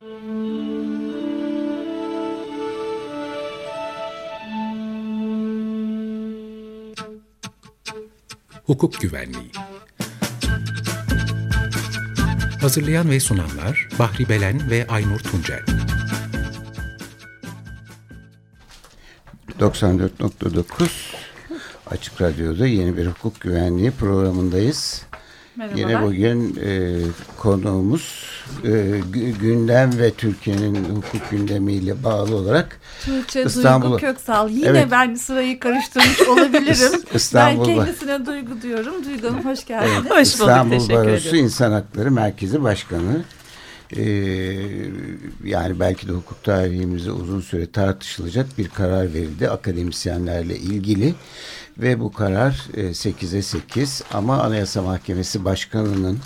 Hukuk Güvenliği Hazırlayan ve sunanlar Bahri Belen ve Aynur Tuncel 94.9 Açık Radyo'da yeni bir hukuk güvenliği programındayız. Merhabalar. Yine bugün e, konuğumuz e, gündem ve Türkiye'nin hukuk gündemiyle bağlı olarak Tuğçe İstanbul. Duygu Köksal. Yine evet. ben sırayı karıştırmış olabilirim. İstanbul. Ben kendisine Duygu diyorum. Duygu Hanım hoş geldiniz. Evet. Hoş bulduk. İstanbul Barosu İnsan Hakları Merkezi Başkanı. Ee, yani belki de hukuk tarihimizde uzun süre tartışılacak bir karar verildi akademisyenlerle ilgili ve bu karar e, 8'e 8 ama Anayasa Mahkemesi Başkanı'nın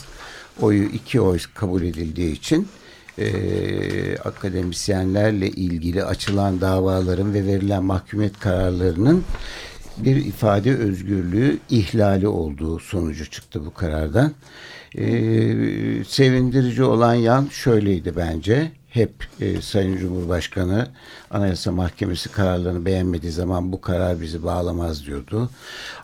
oyu iki oy kabul edildiği için e, akademisyenlerle ilgili açılan davaların ve verilen mahkumiyet kararlarının bir ifade özgürlüğü ihlali olduğu sonucu çıktı bu karardan. E, sevindirici olan yan şöyleydi bence. Hep e, Sayın Cumhurbaşkanı Anayasa Mahkemesi kararlarını beğenmediği zaman bu karar bizi bağlamaz diyordu.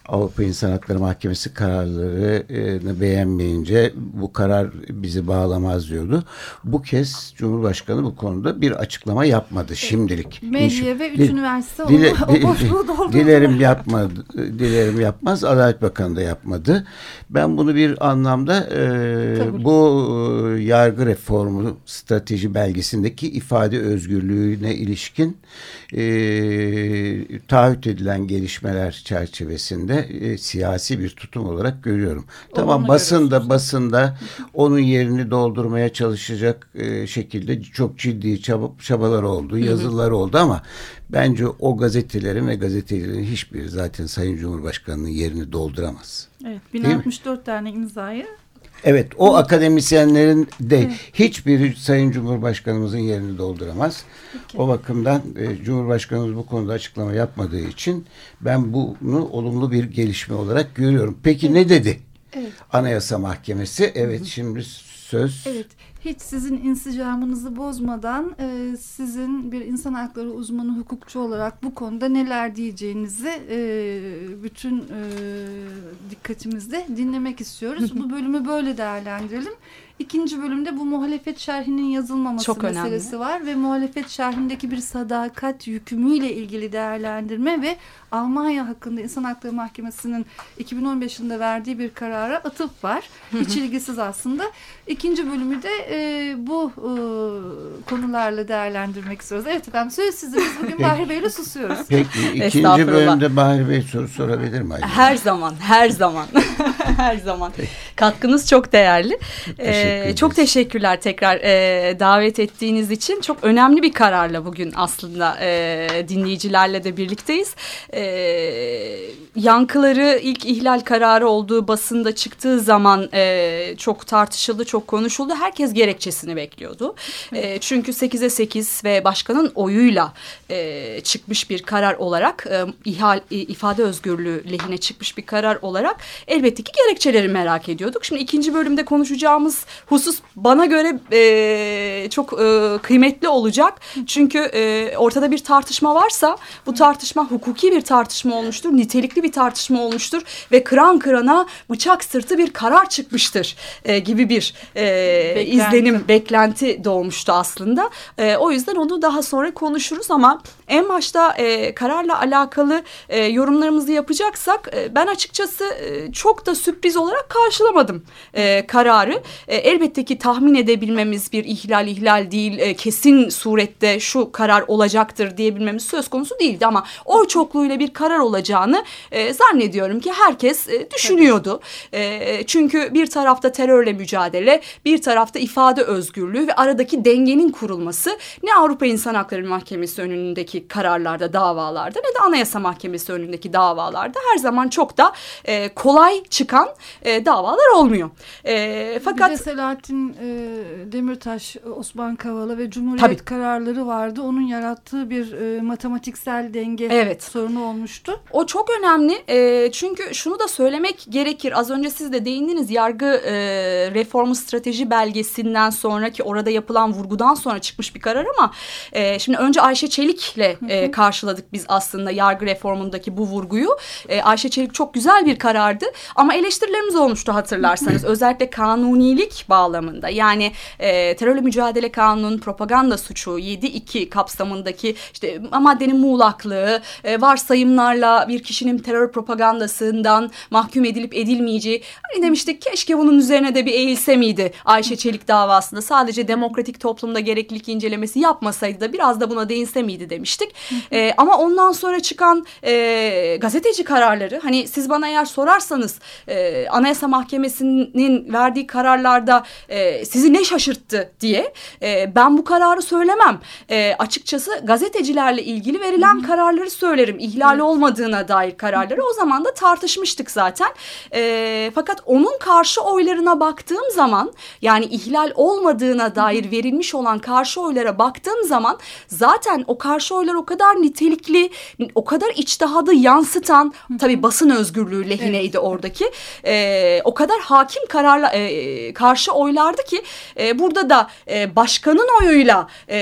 Avrupa İnsan Hakları Mahkemesi kararlarını beğenmeyince bu karar bizi bağlamaz diyordu. Bu kez Cumhurbaşkanı bu konuda bir açıklama yapmadı şimdilik. Medya ve üç üniversite dile, o, o boşluğu doldurdu. Dilerim yapmadı. Dilerim yapmaz. Adalet Bakanı da yapmadı. Ben bunu bir anlamda e, bu e, yargı reformu strateji belgesindeki ifade özgürlüğüne ilişkin e, taahhüt edilen gelişmeler çerçevesinde e, siyasi bir tutum olarak görüyorum. O tamam basında basında onun yerini doldurmaya çalışacak e, şekilde çok ciddi çaba, çabalar oldu, yazılar oldu ama bence o gazetelerin ve gazetecilerin hiçbiri zaten Sayın Cumhurbaşkanı'nın yerini dolduramaz. Evet, 1064 tane imzayı Evet o Hı. akademisyenlerin de evet. hiçbiri Sayın Cumhurbaşkanımızın yerini dolduramaz. Peki. O bakımdan e, Cumhurbaşkanımız bu konuda açıklama yapmadığı için ben bunu olumlu bir gelişme olarak görüyorum. Peki evet. ne dedi? Evet. Anayasa Mahkemesi evet Hı. şimdi söz. Evet hiç sizin insicamınızı bozmadan e, sizin bir insan hakları uzmanı hukukçu olarak bu konuda neler diyeceğinizi e, bütün e, dikkatimizde dinlemek istiyoruz. bu bölümü böyle değerlendirelim. İkinci bölümde bu muhalefet şerhinin yazılmaması Çok meselesi önemli. var ve muhalefet şerhindeki bir sadakat yükümüyle ilgili değerlendirme ve Almanya hakkında İnsan Hakları Mahkemesi'nin 2015 yılında verdiği bir karara atıp var. Hiç ilgisiz aslında. İkinci bölümü de e, bu e, konularla değerlendirmek istiyoruz. Evet efendim söz sizin. Biz bugün Bahri Bey'le susuyoruz. Peki ikinci bölümde Bahri Bey soru sorabilir mi? Her zaman, her zaman. her zaman. Peki. Katkınız çok değerli. Teşekkür ee, çok teşekkürler tekrar e, davet ettiğiniz için. Çok önemli bir kararla bugün aslında e, dinleyicilerle de birlikteyiz. E, yankıları ilk ihlal kararı olduğu basında çıktığı zaman e, çok tartışıldı, çok konuşuldu. Herkes gerekçesini bekliyordu. E, çünkü 8'e 8 ve başkanın oyuyla e, çıkmış bir karar olarak e, ihal, e, ifade özgürlüğü lehine çıkmış bir karar olarak elbette ki gerekçeleri merak ediyorduk. Şimdi ikinci bölümde konuşacağımız husus bana göre e, çok e, kıymetli olacak. Çünkü e, ortada bir tartışma varsa bu tartışma hukuki bir tartışma olmuştur, nitelikli bir tartışma olmuştur ve kıran kırana bıçak sırtı bir karar çıkmıştır e, gibi bir e, beklenti. İzlenim, beklenti doğmuştu aslında. E, o yüzden onu daha sonra konuşuruz ama en başta e, kararla alakalı e, yorumlarımızı yapacaksak e, ben açıkçası e, çok da sürpriz olarak karşılamadım e, kararı. E, elbette ki tahmin edebilmemiz bir ihlal ihlal değil e, kesin surette şu karar olacaktır diyebilmemiz söz konusu değildi ama oy çokluğuyla bir karar olacağını e, zannediyorum ki herkes e, düşünüyordu. E, çünkü bir tarafta terörle mücadele, bir tarafta ifade özgürlüğü ve aradaki dengenin kurulması ne Avrupa İnsan Hakları Mahkemesi önündeki kararlarda, davalarda ne de Anayasa Mahkemesi önündeki davalarda her zaman çok da e, kolay çıkan e, davalar olmuyor. E, fakat bir de Selahattin e, Demirtaş, Osman Kavala ve Cumhuriyet tabii. kararları vardı. Onun yarattığı bir e, matematiksel denge evet. sorunu olmuştu. O çok önemli. E, çünkü şunu da söylemek gerekir. Az önce siz de değindiniz yargı e, reformu strateji belgesinde Cumhuriyeti'nden sonra ki orada yapılan vurgudan sonra çıkmış bir karar ama e, şimdi önce Ayşe Çelik'le e, karşıladık biz aslında yargı reformundaki bu vurguyu. E, Ayşe Çelik çok güzel bir karardı ama eleştirilerimiz olmuştu hatırlarsanız. Özellikle kanunilik bağlamında. Yani e, terörle mücadele kanunun propaganda suçu 7-2 kapsamındaki işte maddenin muğlaklığı e, varsayımlarla bir kişinin terör propagandasından mahkum edilip edilmeyeceği. Hani demiştik keşke bunun üzerine de bir eğilse miydi Ayşe Çelik davasında sadece demokratik toplumda gereklilik incelemesi yapmasaydı da biraz da buna değinse miydi demiştik. E, ama ondan sonra çıkan e, gazeteci kararları hani siz bana eğer sorarsanız e, Anayasa Mahkemesi'nin verdiği kararlarda e, sizi ne şaşırttı diye e, ben bu kararı söylemem. E, açıkçası gazetecilerle ilgili verilen Hı. kararları söylerim. İhlal evet. olmadığına dair kararları o zaman da tartışmıştık zaten. E, fakat onun karşı oylarına baktığım zaman yani ihlal olmadığına dair verilmiş olan karşı oylara baktığım zaman zaten o karşı oylar o kadar nitelikli, o kadar içtihadı yansıtan tabii basın özgürlüğü lehineydi evet. oradaki. E, o kadar hakim kararla e, karşı oylardı ki e, burada da e, başkanın oyuyla e,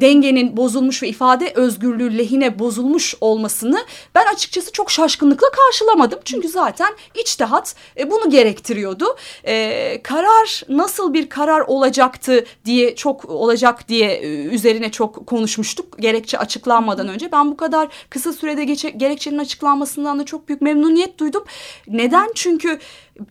dengenin bozulmuş ve ifade özgürlüğü lehine bozulmuş olmasını ben açıkçası çok şaşkınlıkla karşılamadım. Çünkü zaten içtihat e, bunu gerektiriyordu. E, karar nasıl bir karar olacaktı diye çok olacak diye e, üzerine çok konuşmuştuk. Gerekçe açıklanmadan önce ben bu kadar kısa sürede gerekçenin açıklanmasından da çok büyük memnuniyet duydum. Neden? Çünkü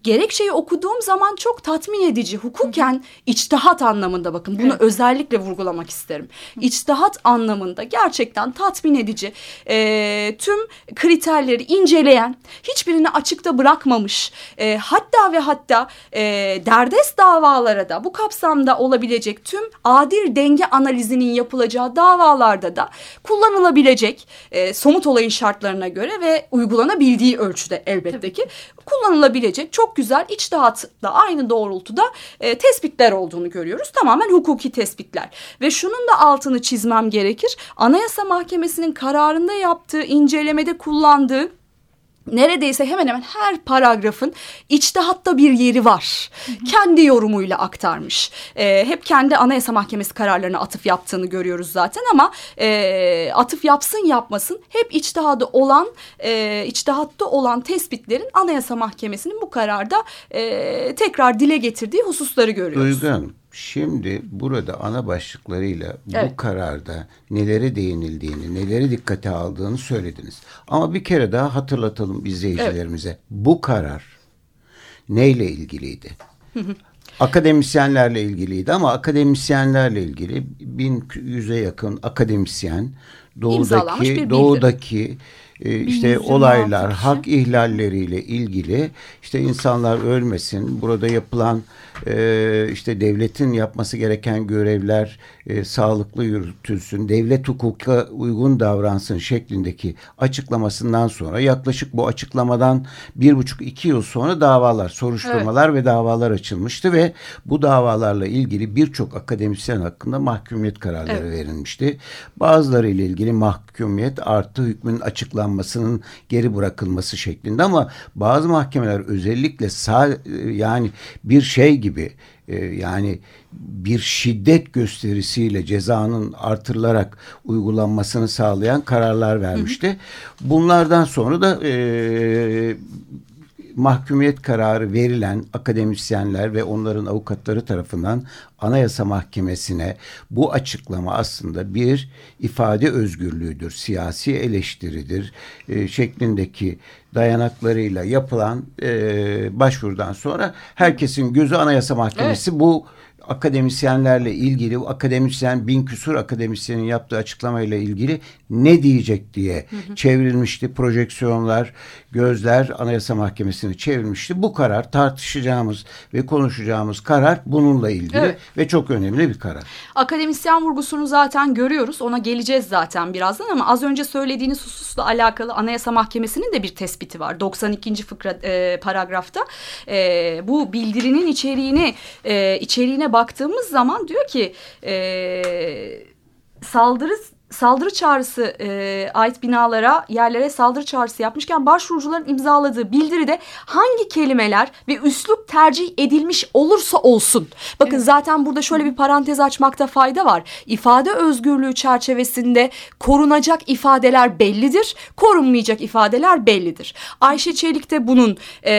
gerekçeyi okuduğum zaman çok tatmin edici. Hukuken içtihat anlamında bakın bunu evet. özellikle vurgulamak isterim. İçtihat anlamında gerçekten tatmin edici. E, tüm kriterleri inceleyen, hiçbirini açıkta bırakmamış. E, hatta ve hatta e, derdest davalara da bu kapsamda olabilecek tüm adil denge analizinin yapılacağı davalarda da kullanılabilecek e, somut olayın şartlarına göre ve uygulanabildiği ölçüde elbette ki kullanılabilecek çok güzel içtihatla aynı doğrultuda e, tespitler olduğunu görüyoruz. Tamamen hukuki tespitler. Ve şunun da altını çizmem gerekir. Anayasa Mahkemesi'nin kararında yaptığı incelemede kullandığı neredeyse hemen hemen her paragrafın içtihatta bir yeri var. Kendi yorumuyla aktarmış. E, hep kendi Anayasa Mahkemesi kararlarına atıf yaptığını görüyoruz zaten ama e, atıf yapsın yapmasın hep içtihadı olan, e, içtihatta olan tespitlerin Anayasa Mahkemesi'nin bu kararda e, tekrar dile getirdiği hususları görüyoruz. Duygu Hanım, Şimdi burada ana başlıklarıyla evet. bu kararda nelere değinildiğini, neleri dikkate aldığını söylediniz. Ama bir kere daha hatırlatalım izleyicilerimize. Evet. Bu karar neyle ilgiliydi? Akademisyenlerle ilgiliydi ama akademisyenlerle ilgili 1100'e yakın akademisyen doğudaki doğudaki e, işte olaylar, hak ihlalleriyle ilgili işte insanlar ölmesin, burada yapılan e, işte devletin yapması gereken görevler e, sağlıklı yürütülsün, devlet hukuka uygun davransın şeklindeki açıklamasından sonra yaklaşık bu açıklamadan bir buçuk iki yıl sonra davalar, soruşturmalar evet. ve davalar açılmıştı ve bu davalarla ilgili birçok akademisyen hakkında mahkumiyet kararları evet. verilmişti. Bazıları ile ilgili mahkumiyet artı hükmün açıklanmasının geri bırakılması şeklinde ama bazı mahkemeler özellikle sağ, yani bir şey gibi e, yani bir şiddet gösterisiyle cezanın artırılarak uygulanmasını sağlayan kararlar vermişti. Bunlardan sonra da e, mahkumiyet kararı verilen akademisyenler ve onların avukatları tarafından Anayasa Mahkemesi'ne bu açıklama aslında bir ifade özgürlüğüdür, siyasi eleştiridir e, şeklindeki dayanaklarıyla yapılan e, başvurudan sonra herkesin gözü Anayasa Mahkemesi evet. bu akademisyenlerle ilgili akademisyen bin küsur akademisyenin yaptığı açıklamayla ilgili ne diyecek diye hı hı. çevrilmişti. Projeksiyonlar, gözler Anayasa Mahkemesi'ne çevrilmişti. Bu karar tartışacağımız ve konuşacağımız karar bununla ilgili evet. ve çok önemli bir karar. Akademisyen vurgusunu zaten görüyoruz. Ona geleceğiz zaten birazdan ama az önce söylediğiniz hususla alakalı Anayasa Mahkemesi'nin de bir tespiti var. 92. fıkra e, paragrafta e, bu bildirinin içeriğini e, içeriğine baktığımız zaman diyor ki e, saldırı saldırı çağrısı e, ait binalara, yerlere saldırı çağrısı yapmışken başvurucuların imzaladığı bildiride hangi kelimeler ve üslup tercih edilmiş olursa olsun. Bakın evet. zaten burada şöyle bir parantez açmakta fayda var. İfade özgürlüğü çerçevesinde korunacak ifadeler bellidir, korunmayacak ifadeler bellidir. Ayşe Çelik de bunun e,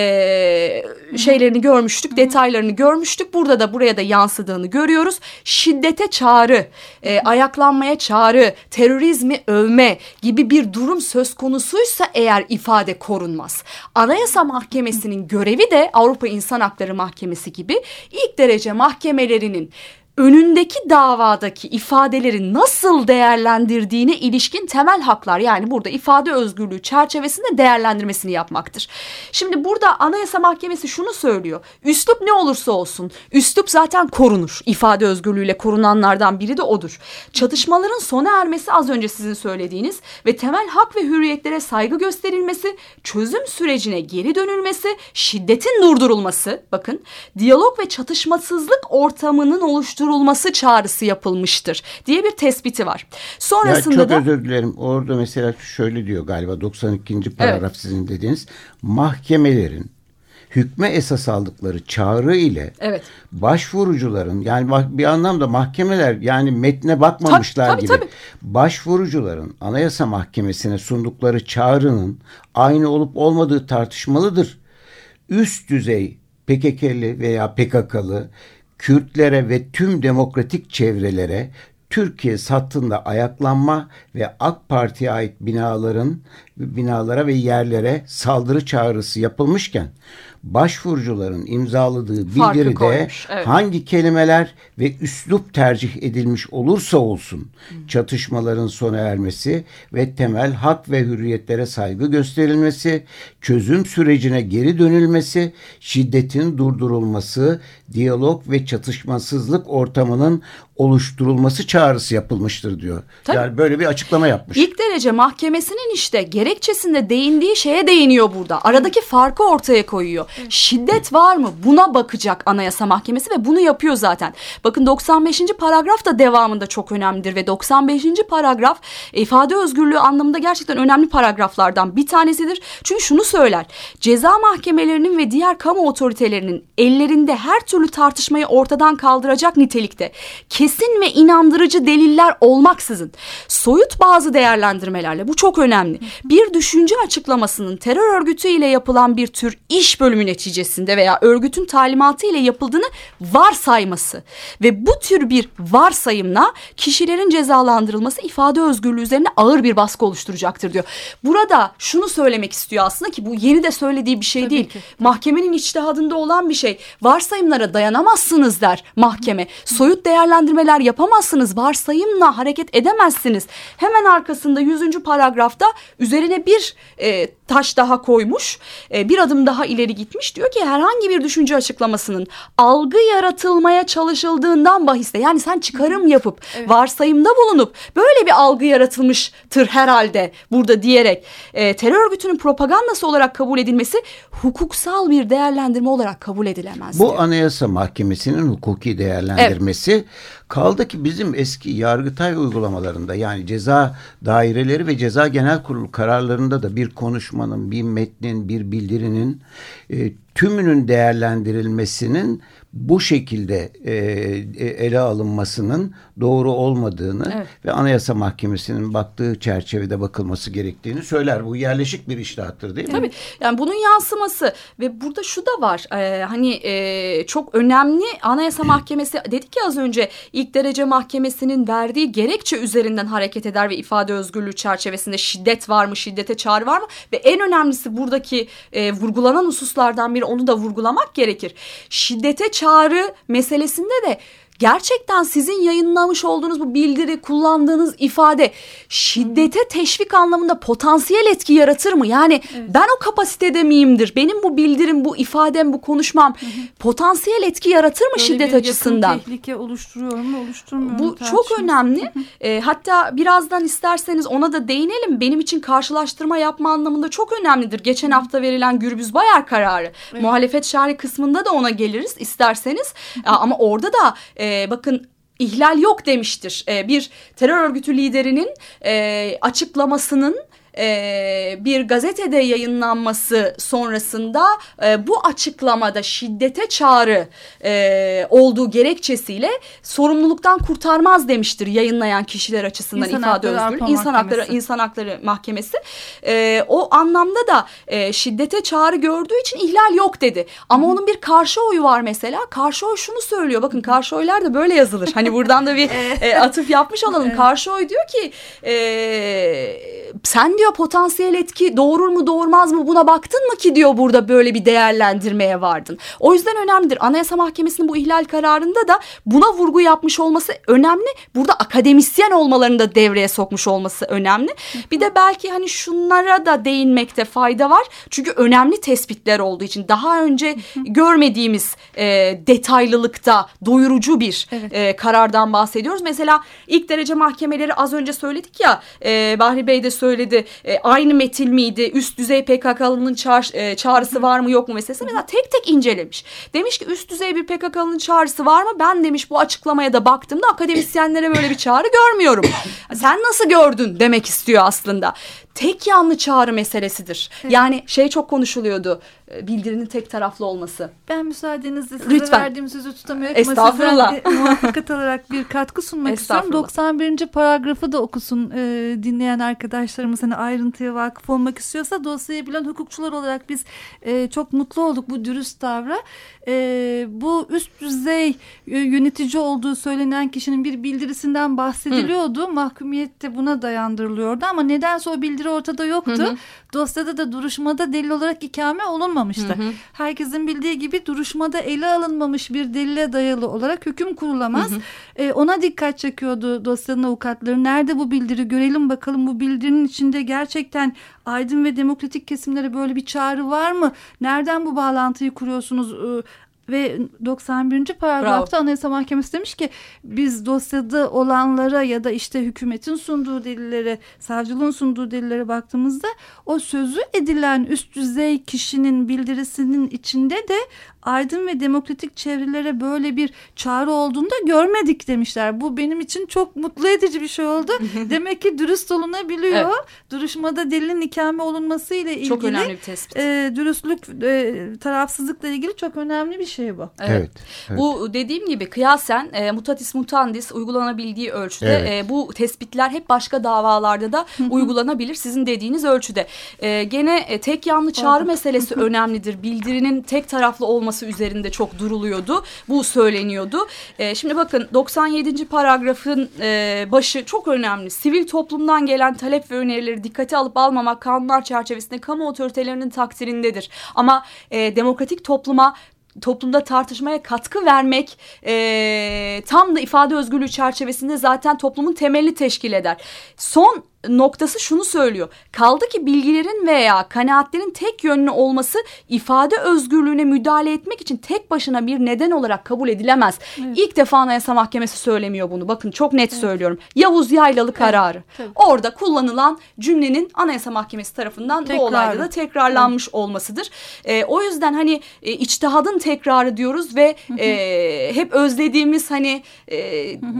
şeylerini görmüştük, detaylarını görmüştük. Burada da buraya da yansıdığını görüyoruz. Şiddete çağrı, e, ayaklanmaya çağrı, terörizmi övme gibi bir durum söz konusuysa eğer ifade korunmaz. Anayasa Mahkemesi'nin görevi de Avrupa İnsan Hakları Mahkemesi gibi ilk derece mahkemelerinin önündeki davadaki ifadeleri nasıl değerlendirdiğine ilişkin temel haklar yani burada ifade özgürlüğü çerçevesinde değerlendirmesini yapmaktır. Şimdi burada Anayasa Mahkemesi şunu söylüyor. Üslup ne olursa olsun üslup zaten korunur. İfade özgürlüğüyle korunanlardan biri de odur. Çatışmaların sona ermesi az önce sizin söylediğiniz ve temel hak ve hürriyetlere saygı gösterilmesi, çözüm sürecine geri dönülmesi, şiddetin durdurulması bakın diyalog ve çatışmasızlık ortamının oluşturulması oluşturulması çağrısı yapılmıştır diye bir tespiti var. Sonrasında ya çok da... özür dilerim. Orada mesela şöyle diyor galiba 92. paragraf evet. sizin dediğiniz mahkemelerin hükme esas aldıkları çağrı ile evet. başvurucuların yani bir anlamda mahkemeler yani metne bakmamışlar tabii, tabii, gibi tabii. başvurucuların Anayasa Mahkemesi'ne sundukları çağrının aynı olup olmadığı tartışmalıdır. Üst düzey PKK'lı veya PKK'lı Kürtlere ve tüm demokratik çevrelere Türkiye sattığında ayaklanma ve AK Parti'ye ait binaların binalara ve yerlere saldırı çağrısı yapılmışken başvurucuların imzaladığı bildiride evet. hangi kelimeler ve üslup tercih edilmiş olursa olsun çatışmaların sona ermesi ve temel hak ve hürriyetlere saygı gösterilmesi, çözüm sürecine geri dönülmesi, şiddetin durdurulması, diyalog ve çatışmasızlık ortamının oluşturulması çağrısı yapılmıştır diyor. Tabii. Yani böyle bir açıklama yapmış. İlk derece mahkemesinin işte gerekçesinde değindiği şeye değiniyor burada. Aradaki farkı ortaya koyuyor. Evet. Şiddet var mı? Buna bakacak Anayasa Mahkemesi ve bunu yapıyor zaten. Bakın 95. paragraf da devamında çok önemlidir ve 95. paragraf ifade özgürlüğü anlamında gerçekten önemli paragraflardan bir tanesidir. Çünkü şunu söyler. Ceza mahkemelerinin ve diğer kamu otoritelerinin ellerinde her türlü tartışmayı ortadan kaldıracak nitelikte kesin ve inandırıcı deliller olmaksızın soyut bazı değerlendirmelerle bu çok önemli. Bir düşünce açıklamasının terör örgütü ile yapılan bir tür iş bölümü neticesinde veya örgütün talimatı ile yapıldığını varsayması ve bu tür bir varsayımla kişilerin cezalandırılması ifade özgürlüğü üzerine ağır bir baskı oluşturacaktır diyor. Burada şunu söylemek istiyor aslında ki bu yeni de söylediği bir şey Tabii değil. Ki. Mahkemenin içtihadında olan bir şey. Varsayımlara dayanamazsınız der mahkeme. Soyut değerlendirmeler yapamazsınız. Varsayımla hareket edemezsiniz. Hemen arkasında 100. paragrafta üzerine bir e, taş daha koymuş. E, bir adım daha ileri gitmiş. Diyor ki herhangi bir düşünce açıklamasının algı yaratılmaya çalışıldığından bahiste yani sen çıkarım yapıp evet. varsayımda bulunup böyle bir algı yaratılmıştır herhalde burada diyerek e, terör örgütünün propagandası olarak kabul edilmesi hukuksal bir değerlendirme olarak kabul edilemez. Bu diyor. Anayasa Mahkemesi'nin hukuki değerlendirmesi evet. Kaldı ki bizim eski yargıtay uygulamalarında yani ceza daireleri ve ceza genel kurulu kararlarında da bir konuşmanın, bir metnin, bir bildirinin e, tümünün değerlendirilmesinin bu şekilde e, e, ele alınmasının doğru olmadığını evet. ve Anayasa Mahkemesi'nin baktığı çerçevede bakılması gerektiğini söyler. Bu yerleşik bir iştahattır değil mi? Tabii. Yani bunun yansıması ve burada şu da var. E, hani e, çok önemli Anayasa Mahkemesi dedik ya az önce ilk derece mahkemesinin verdiği gerekçe üzerinden hareket eder ve ifade özgürlüğü çerçevesinde şiddet var mı, şiddete çağrı var mı? Ve en önemlisi buradaki e, vurgulanan hususlardan biri onu da vurgulamak gerekir. Şiddete çağrı meselesinde de gerçekten sizin yayınlamış olduğunuz bu bildiri, kullandığınız ifade şiddete teşvik anlamında potansiyel etki yaratır mı? Yani evet. ben o kapasitede miyimdir? Benim bu bildirim, bu ifadem, bu konuşmam hı hı. potansiyel etki yaratır mı Böyle şiddet bir açısından? tehlike oluşturuyor mu, oluşturmuyor Bu çok önemli. e, hatta birazdan isterseniz ona da değinelim. Benim için karşılaştırma yapma anlamında çok önemlidir. Geçen hafta verilen Gürbüz Bayar kararı. Evet. Muhalefet şerhi kısmında da ona geliriz isterseniz. Ama orada da e, bakın ihlal yok demiştir. E, bir terör örgütü liderinin e, açıklamasının e, bir gazetede yayınlanması sonrasında e, bu açıklamada şiddete çağrı e, olduğu gerekçesiyle sorumluluktan kurtarmaz demiştir yayınlayan kişiler açısından İnsan ifade özgürlüğü. İnsan Hakları. İnsan Hakları Mahkemesi e, o anlamda da e, şiddete çağrı gördüğü için ihlal yok dedi. Ama onun bir karşı oyu var mesela. Karşı oy şunu söylüyor. Bakın karşı oylar da böyle yazılır. Hani buradan da bir e, atıf yapmış olalım. Karşı oy diyor ki e, sen diyor potansiyel etki doğurur mu doğurmaz mı buna baktın mı ki diyor burada böyle bir değerlendirmeye vardın. O yüzden önemlidir. Anayasa Mahkemesi'nin bu ihlal kararında da buna vurgu yapmış olması önemli. Burada akademisyen olmalarını da devreye sokmuş olması önemli. Bir de belki hani şunlara da değinmekte fayda var. Çünkü önemli tespitler olduğu için daha önce görmediğimiz e, detaylılıkta doyurucu bir Evet. e, karardan bahsediyoruz. Mesela ilk derece mahkemeleri az önce söyledik ya e, Bahri Bey de söyledi e, aynı metin miydi üst düzey PKK'lının çağır, e, çağrısı var mı yok mu meselesi mesela tek tek incelemiş. Demiş ki üst düzey bir PKK'lının çağrısı var mı ben demiş bu açıklamaya da baktığımda akademisyenlere böyle bir çağrı görmüyorum. Sen nasıl gördün demek istiyor aslında. Tek yanlı çağrı meselesidir. Yani şey çok konuşuluyordu e, bildirinin tek taraflı olması. Ben müsaadenizle size Lütfen. verdiğim sözü tutamıyorum Estağfurullah. ama muvaffakat alarak bir katkı sunmak istiyorum. Estağfurullah. 91. paragrafı da okusun e, dinleyen arkadaşlarımız hani ayrıntıya vakıf olmak istiyorsa dosyayı bilen hukukçular olarak biz e, çok mutlu olduk bu dürüst davra. E, bu üst düzey e, yönetici olduğu söylenen kişinin bir bildirisinden bahsediliyordu. Mahkumiyet de buna dayandırılıyordu ama nedense o bildiri ortada yoktu. Hı hı. Dosyada da duruşmada delil olarak ikame olunmamıştı. Hı hı. Herkesin bildiği gibi duruşmada ele alınmamış bir delile dayalı olarak hüküm kurulamaz. Ee, ona dikkat çekiyordu dosyanın avukatları. Nerede bu bildiri görelim bakalım bu bildirinin içinde gerçekten aydın ve demokratik kesimlere böyle bir çağrı var mı? Nereden bu bağlantıyı kuruyorsunuz? Ee, ve 91. paragrafta Anayasa Mahkemesi demiş ki biz dosyada olanlara ya da işte hükümetin sunduğu delillere, savcılığın sunduğu delillere baktığımızda o sözü edilen üst düzey kişinin bildirisinin içinde de aydın ve demokratik çevrelere böyle bir çağrı olduğunu da görmedik demişler. Bu benim için çok mutlu edici bir şey oldu. Demek ki dürüst olunabiliyor. Evet. Duruşmada delilin ikame olunması ile ilgili Çok önemli bir tespit. e, dürüstlük, e, tarafsızlıkla ilgili çok önemli bir şey bu. Evet. Evet. evet. Bu dediğim gibi kıyasen e, mutatis mutandis uygulanabildiği ölçüde Evet. e, bu tespitler hep başka davalarda da uygulanabilir sizin dediğiniz ölçüde. E, gene e, tek yanlı çağrı meselesi önemlidir. Bildirinin tek taraflı olması üzerinde çok duruluyordu. Bu söyleniyordu. E, şimdi bakın 97. paragrafın e, başı çok önemli. Sivil toplumdan gelen talep ve önerileri dikkate alıp almamak kanunlar çerçevesinde kamu otoritelerinin takdirindedir. Ama e, demokratik topluma toplumda tartışmaya katkı vermek e, tam da ifade özgürlüğü çerçevesinde zaten toplumun temelini teşkil eder. Son noktası şunu söylüyor. Kaldı ki bilgilerin veya kanaatlerin tek yönlü olması ifade özgürlüğüne müdahale etmek için tek başına bir neden olarak kabul edilemez. İlk defa Anayasa Mahkemesi söylemiyor bunu. Bakın çok net söylüyorum. Yavuz Yaylalı kararı. tabii. Orada kullanılan cümlenin Anayasa Mahkemesi tarafından bu olayda da tekrarlanmış olmasıdır. E, o yüzden hani e, içtihadın tekrarı diyoruz ve e, hep özlediğimiz hani e,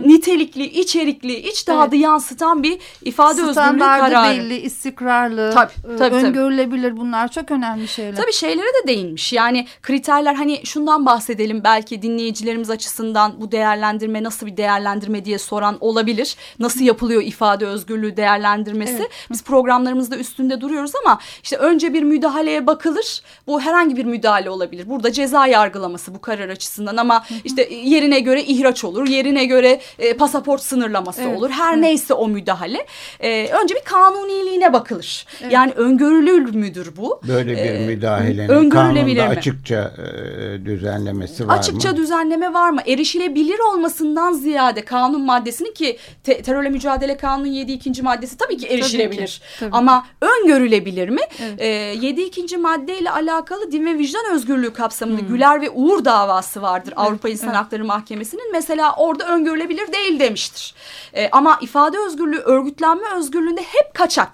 nitelikli, içerikli, içtihadı yansıtan bir ifade özgürlüğü Standardı kararı. belli, istikrarlı, Tabii, e, tabii, tabii. öngörülebilir bunlar çok önemli şeyler. Tabii şeylere de değinmiş. Yani kriterler hani şundan bahsedelim belki dinleyicilerimiz açısından bu değerlendirme nasıl bir değerlendirme diye soran olabilir. Nasıl yapılıyor ifade özgürlüğü değerlendirmesi? Evet. Biz programlarımızda üstünde duruyoruz ama işte önce bir müdahaleye bakılır. Bu herhangi bir müdahale olabilir. Burada ceza yargılaması bu karar açısından ama işte yerine göre ihraç olur. Yerine göre e, pasaport sınırlaması Evet, olur. Her evet. neyse o müdahale. E, önce bir kanuniliğine bakılır. Yani öngörülür müdür bu? Böyle bir Ee, müdahalenin kanunda mi? açıkça e, düzenlemesi var Açıkça mı? düzenleme var mı? Erişilebilir olmasından ziyade kanun maddesinin ki te- terörle mücadele kanunun 7 ikinci maddesi tabii ki erişilebilir. tabii. Ama öngörülebilir mi? Evet. Ee, 7 ikinci maddeyle alakalı din ve vicdan özgürlüğü kapsamında Güler ve Uğur davası vardır Avrupa İnsan Hmm. evet. Hakları Mahkemesi'nin. Mesela orada öngörülebilir değil demiştir. E, ama ifade özgürlüğü, örgütlenme özgürlüğünde hep kaçak.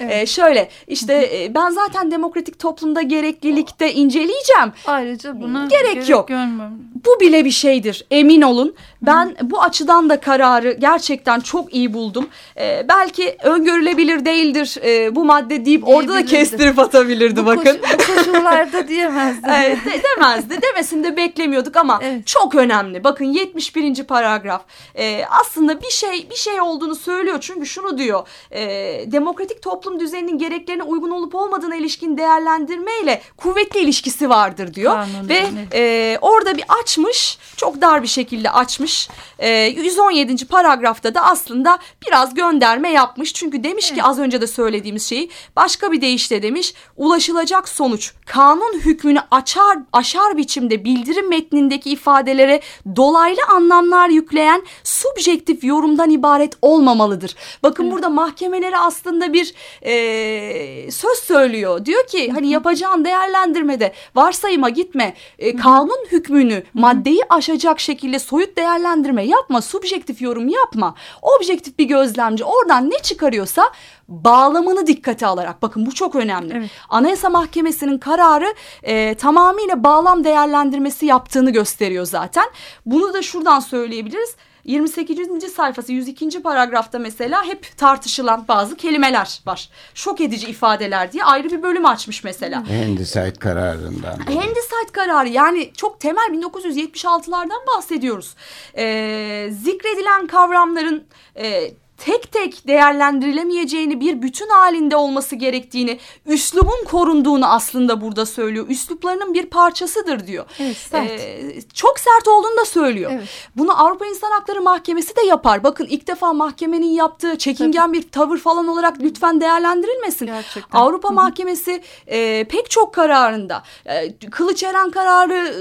Evet. E, şöyle işte e, ben zaten demokratik toplumda gereklilikte inceleyeceğim. Ayrıca buna gerek, gerek yok. Görmem. Bu bile bir şeydir emin olun. Ben Hı. bu açıdan da kararı gerçekten çok iyi buldum. E, belki öngörülebilir değildir e, bu madde deyip orada da kestirip atabilirdi bu bakın. Koş, bu koşullarda diyemezdi. evet, de, demezdi. Demesini de beklemiyorduk ama evet. çok önemli. Bakın 71. paragraf. E, aslında bir şey bir şey olduğunu söylüyor. Çünkü şunu diyor. E, demokratik toplum düzeninin gereklerine uygun olup olmadığına ilişkin değerlendirmeyle kuvvetli ilişkisi vardır diyor. Kanun, Ve e, orada bir açmış. Çok dar bir şekilde açmış. E, 117. paragrafta da aslında biraz gönderme yapmış. Çünkü demiş evet. ki az önce de söylediğimiz şeyi başka bir deyişle demiş. Ulaşılacak sonuç kanun hükmünü açar aşar biçimde bildirim metnindeki ifadelere dolaylı anlamlar yükleyen subjektif yorumdan ibaret olmamalıdır. Bakın evet. burada mahkemeleri aslında bir e, söz söylüyor. Diyor ki hani yapacağın değerlendirmede varsayıma gitme. E, kanun hükmünü maddeyi aşacak şekilde soyut değerlendirme yapma. Subjektif yorum yapma. Objektif bir gözlemci oradan ne çıkarıyorsa bağlamını dikkate alarak bakın bu çok önemli. Evet. Anayasa Mahkemesi'nin kararı e, tamamıyla bağlam değerlendirmesi yaptığını gösteriyor zaten. Bunu da şuradan söyleyebiliriz. 28. sayfası 102. paragrafta mesela hep tartışılan bazı kelimeler var. Şok edici ifadeler diye ayrı bir bölüm açmış mesela. Handicide kararından. Handicide kararı yani çok temel 1976'lardan bahsediyoruz. Ee, zikredilen kavramların e, tek tek değerlendirilemeyeceğini bir bütün halinde olması gerektiğini üslubun korunduğunu aslında burada söylüyor. Üsluplarının bir parçasıdır diyor. Evet, sert. Ee, çok sert olduğunu da söylüyor. Evet. Bunu Avrupa İnsan Hakları Mahkemesi de yapar. Bakın ilk defa mahkemenin yaptığı çekingen Tabii. bir tavır falan olarak lütfen değerlendirilmesin. Gerçekten. Avrupa Hı-hı. Mahkemesi e, pek çok kararında e, Kılıçeren kararı,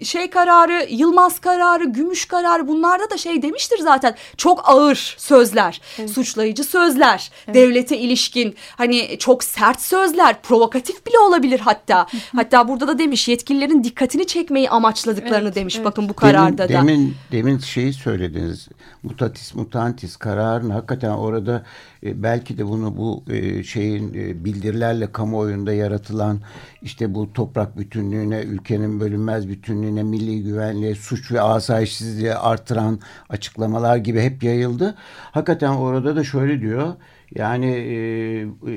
e, şey kararı, Yılmaz kararı, Gümüş kararı bunlarda da şey demiştir zaten. Çok ağır sözler, evet. suçlayıcı sözler, evet. devlete ilişkin hani çok sert sözler, provokatif bile olabilir hatta. hatta burada da demiş yetkililerin dikkatini çekmeyi amaçladıklarını evet, demiş evet. bakın bu kararda demin, da. Demin demin şeyi söylediniz. Mutatis mutantis kararın hakikaten orada e, belki de bunu bu e, şeyin e, bildirilerle kamuoyunda yaratılan işte bu toprak bütünlüğüne, ülkenin bölünmez bütünlüğüne, milli güvenliğe, suç ve asayişsizliğe artıran açıklamalar gibi hep yayıldı. Hakikaten orada da şöyle diyor. Yani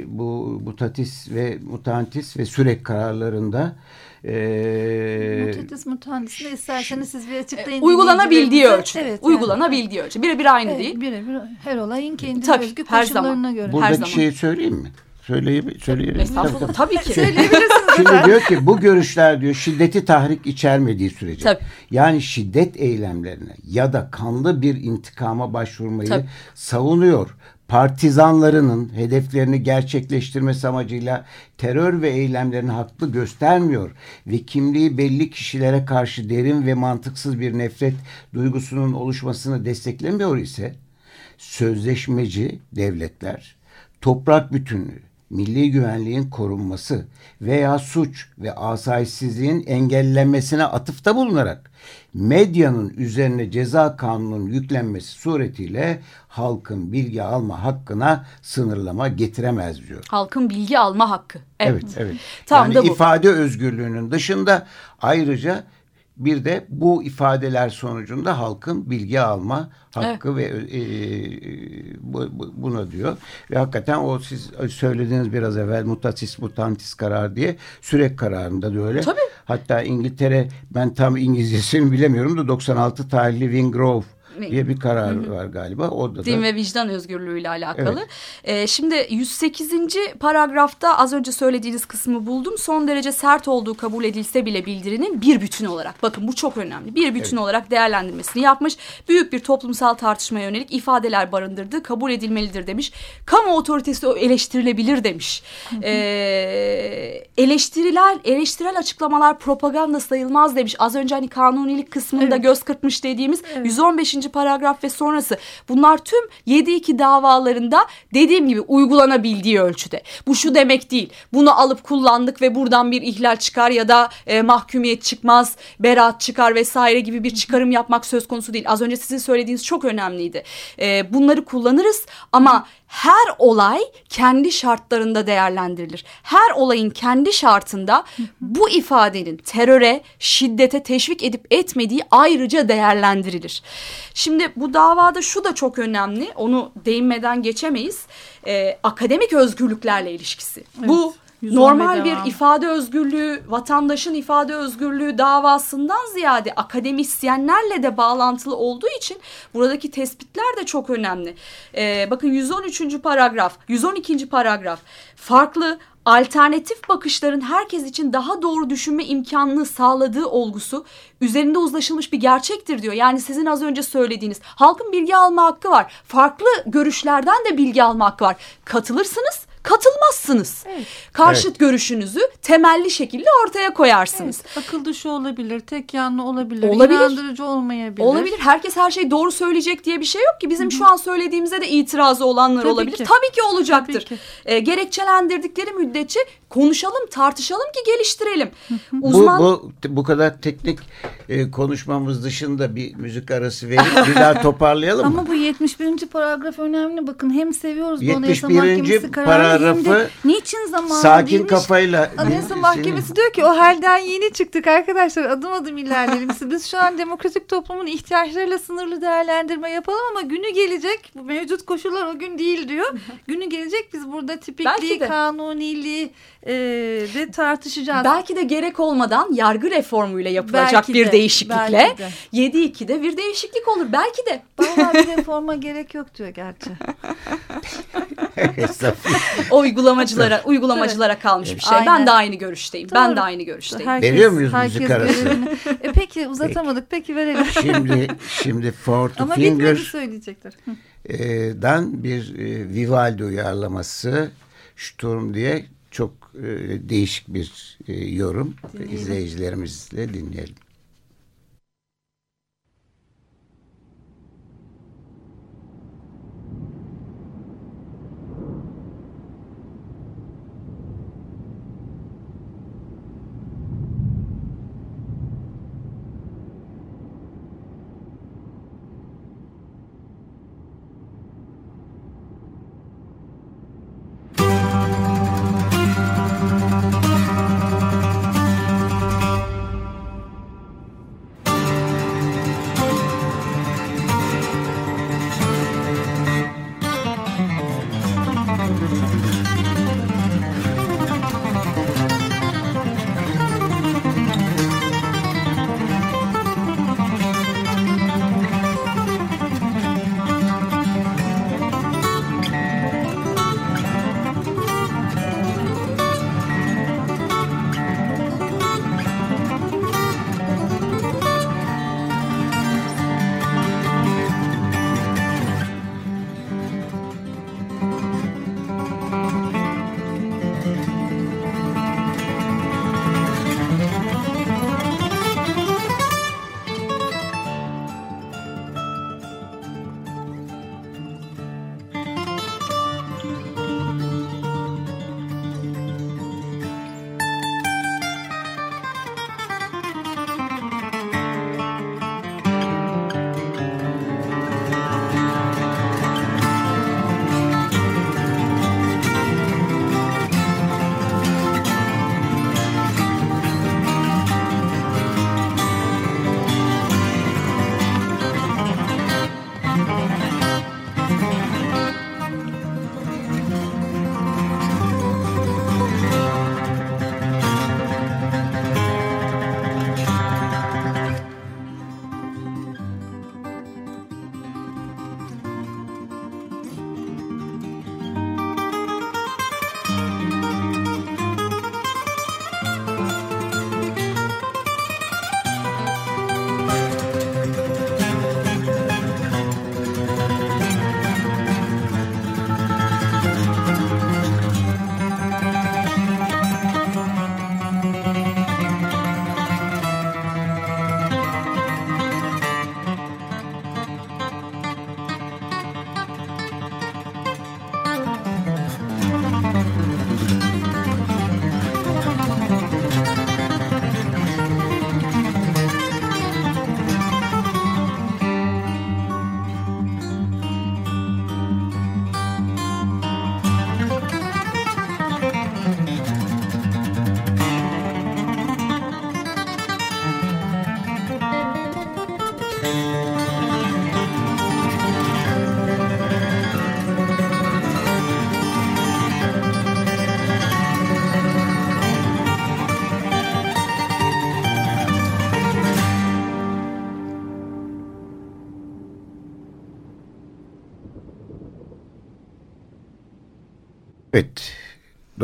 bu mutatis ve mutantis ve sürek kararlarında mutatis mutantisini isterseniz siz bir açıklayın. Uygulanabildiği ölçü. Evet, uygulanabildiği yani. ölçü. Birebir aynı evet, değil. Birebir her olayın kendi Tabii, özgü koşullarına zaman. göre. Buradaki her zaman. şeyi söyleyeyim mi? Söyleyeyim, söyleyeyim. Estağfurullah tabii, tabii ki. Söyleyebilirsiniz. Şimdi diyor ki bu görüşler diyor şiddeti tahrik içermediği sürece. Tabii. Yani şiddet eylemlerine ya da kanlı bir intikama başvurmayı tabii. savunuyor. Partizanlarının hedeflerini gerçekleştirmesi amacıyla terör ve eylemlerini haklı göstermiyor ve kimliği belli kişilere karşı derin ve mantıksız bir nefret duygusunun oluşmasını desteklemiyor ise sözleşmeci devletler toprak bütünlüğü, milli güvenliğin korunması veya suç ve asayişsizliğin engellenmesine atıfta bulunarak medyanın üzerine ceza kanunun yüklenmesi suretiyle halkın bilgi alma hakkına sınırlama getiremez diyor. Halkın bilgi alma hakkı. Evet, evet. evet. Tam yani da bu. ifade özgürlüğünün dışında ayrıca bir de bu ifadeler sonucunda halkın bilgi alma hakkı evet. ve e, bu, bu, buna diyor. Ve hakikaten o siz söylediğiniz biraz evvel mutatis mutantis karar diye sürek kararında da öyle. Tabii. Hatta İngiltere ben tam İngilizcesini bilemiyorum da 96 tarihli Wingrove diye bir karar Hı -hı. var galiba. Orada Din da... ve vicdan özgürlüğüyle alakalı. Evet. Ee, şimdi 108. paragrafta az önce söylediğiniz kısmı buldum. Son derece sert olduğu kabul edilse bile bildirinin bir bütün olarak bakın bu çok önemli. Bir bütün evet. olarak değerlendirmesini yapmış. Büyük bir toplumsal tartışmaya yönelik ifadeler barındırdığı kabul edilmelidir demiş. Kamu otoritesi eleştirilebilir demiş. Ee, eleştiriler, eleştirel açıklamalar propaganda sayılmaz demiş. Az önce hani kanunilik kısmında evet. göz kırpmış dediğimiz evet. 115 112. paragraf ve sonrası bunlar tüm 7-2 davalarında dediğim gibi uygulanabildiği ölçüde. Bu şu demek değil. Bunu alıp kullandık ve buradan bir ihlal çıkar ya da e, mahkumiyet çıkmaz, beraat çıkar vesaire gibi bir çıkarım yapmak söz konusu değil. Az önce sizin söylediğiniz çok önemliydi. E, bunları kullanırız ama her olay kendi şartlarında değerlendirilir. Her olayın kendi şartında bu ifadenin teröre, şiddete teşvik edip etmediği ayrıca değerlendirilir. Şimdi bu davada şu da çok önemli. Onu değinmeden geçemeyiz. Ee, akademik özgürlüklerle ilişkisi. Evet. Bu normal bir ifade özgürlüğü, vatandaşın ifade özgürlüğü davasından ziyade akademisyenlerle de bağlantılı olduğu için buradaki tespitler de çok önemli. Ee, bakın 113. paragraf, 112. paragraf farklı alternatif bakışların herkes için daha doğru düşünme imkanını sağladığı olgusu üzerinde uzlaşılmış bir gerçektir diyor. Yani sizin az önce söylediğiniz halkın bilgi alma hakkı var. Farklı görüşlerden de bilgi alma hakkı var. Katılırsınız katılmazsınız. Evet. Karşıt evet. görüşünüzü temelli şekilde ortaya koyarsınız. Evet. Akıl dışı olabilir, tek yanlı olabilir, olabilir. inandırıcı olmayabilir. Olabilir. Herkes her şeyi doğru söyleyecek diye bir şey yok ki. Bizim Hı -hı. şu an söylediğimize de itirazı olanlar Tabii olabilir. Ki. Tabii ki olacaktır. Tabii ki. E, gerekçelendirdikleri müddetçe konuşalım, tartışalım ki geliştirelim. Uzman... Bu, bu, bu kadar teknik e, konuşmamız dışında bir müzik arası verip bir daha toparlayalım mı? Ama bu 71. paragraf önemli. Bakın hem seviyoruz bu Anayasa Mahkemesi kararı paragrafı niçin zaman sakin değilmiş? kafayla Anayasa Mahkemesi diyor ki o halden yeni çıktık arkadaşlar adım adım ilerleyelim. Biz şu an demokratik toplumun ihtiyaçlarıyla sınırlı değerlendirme yapalım ama günü gelecek bu mevcut koşullar o gün değil diyor. günü gelecek biz burada tipikliği, kanuniliği e, de tartışacağız. Belki de gerek olmadan yargı reformuyla yapılacak belki bir de, değişiklikle 7-2'de bir değişiklik olur. Belki de. Bayağı bir reforma gerek yok diyor gerçi. o uygulamacılara uygulamacılara kalmış bir şey. Aynen. Ben de aynı görüşteyim. Doğru. Ben de aynı görüşteyim. Herkes, Veriyor muyuz müzik arası? e peki uzatamadık. Peki, peki verelim. Şimdi şimdi For to Ama Finger söyleyecekler. E, dan bir e, Vivaldi uyarlaması Sturm diye çok e, değişik bir e, yorum. Dinleyelim. İzleyicilerimizle dinleyelim.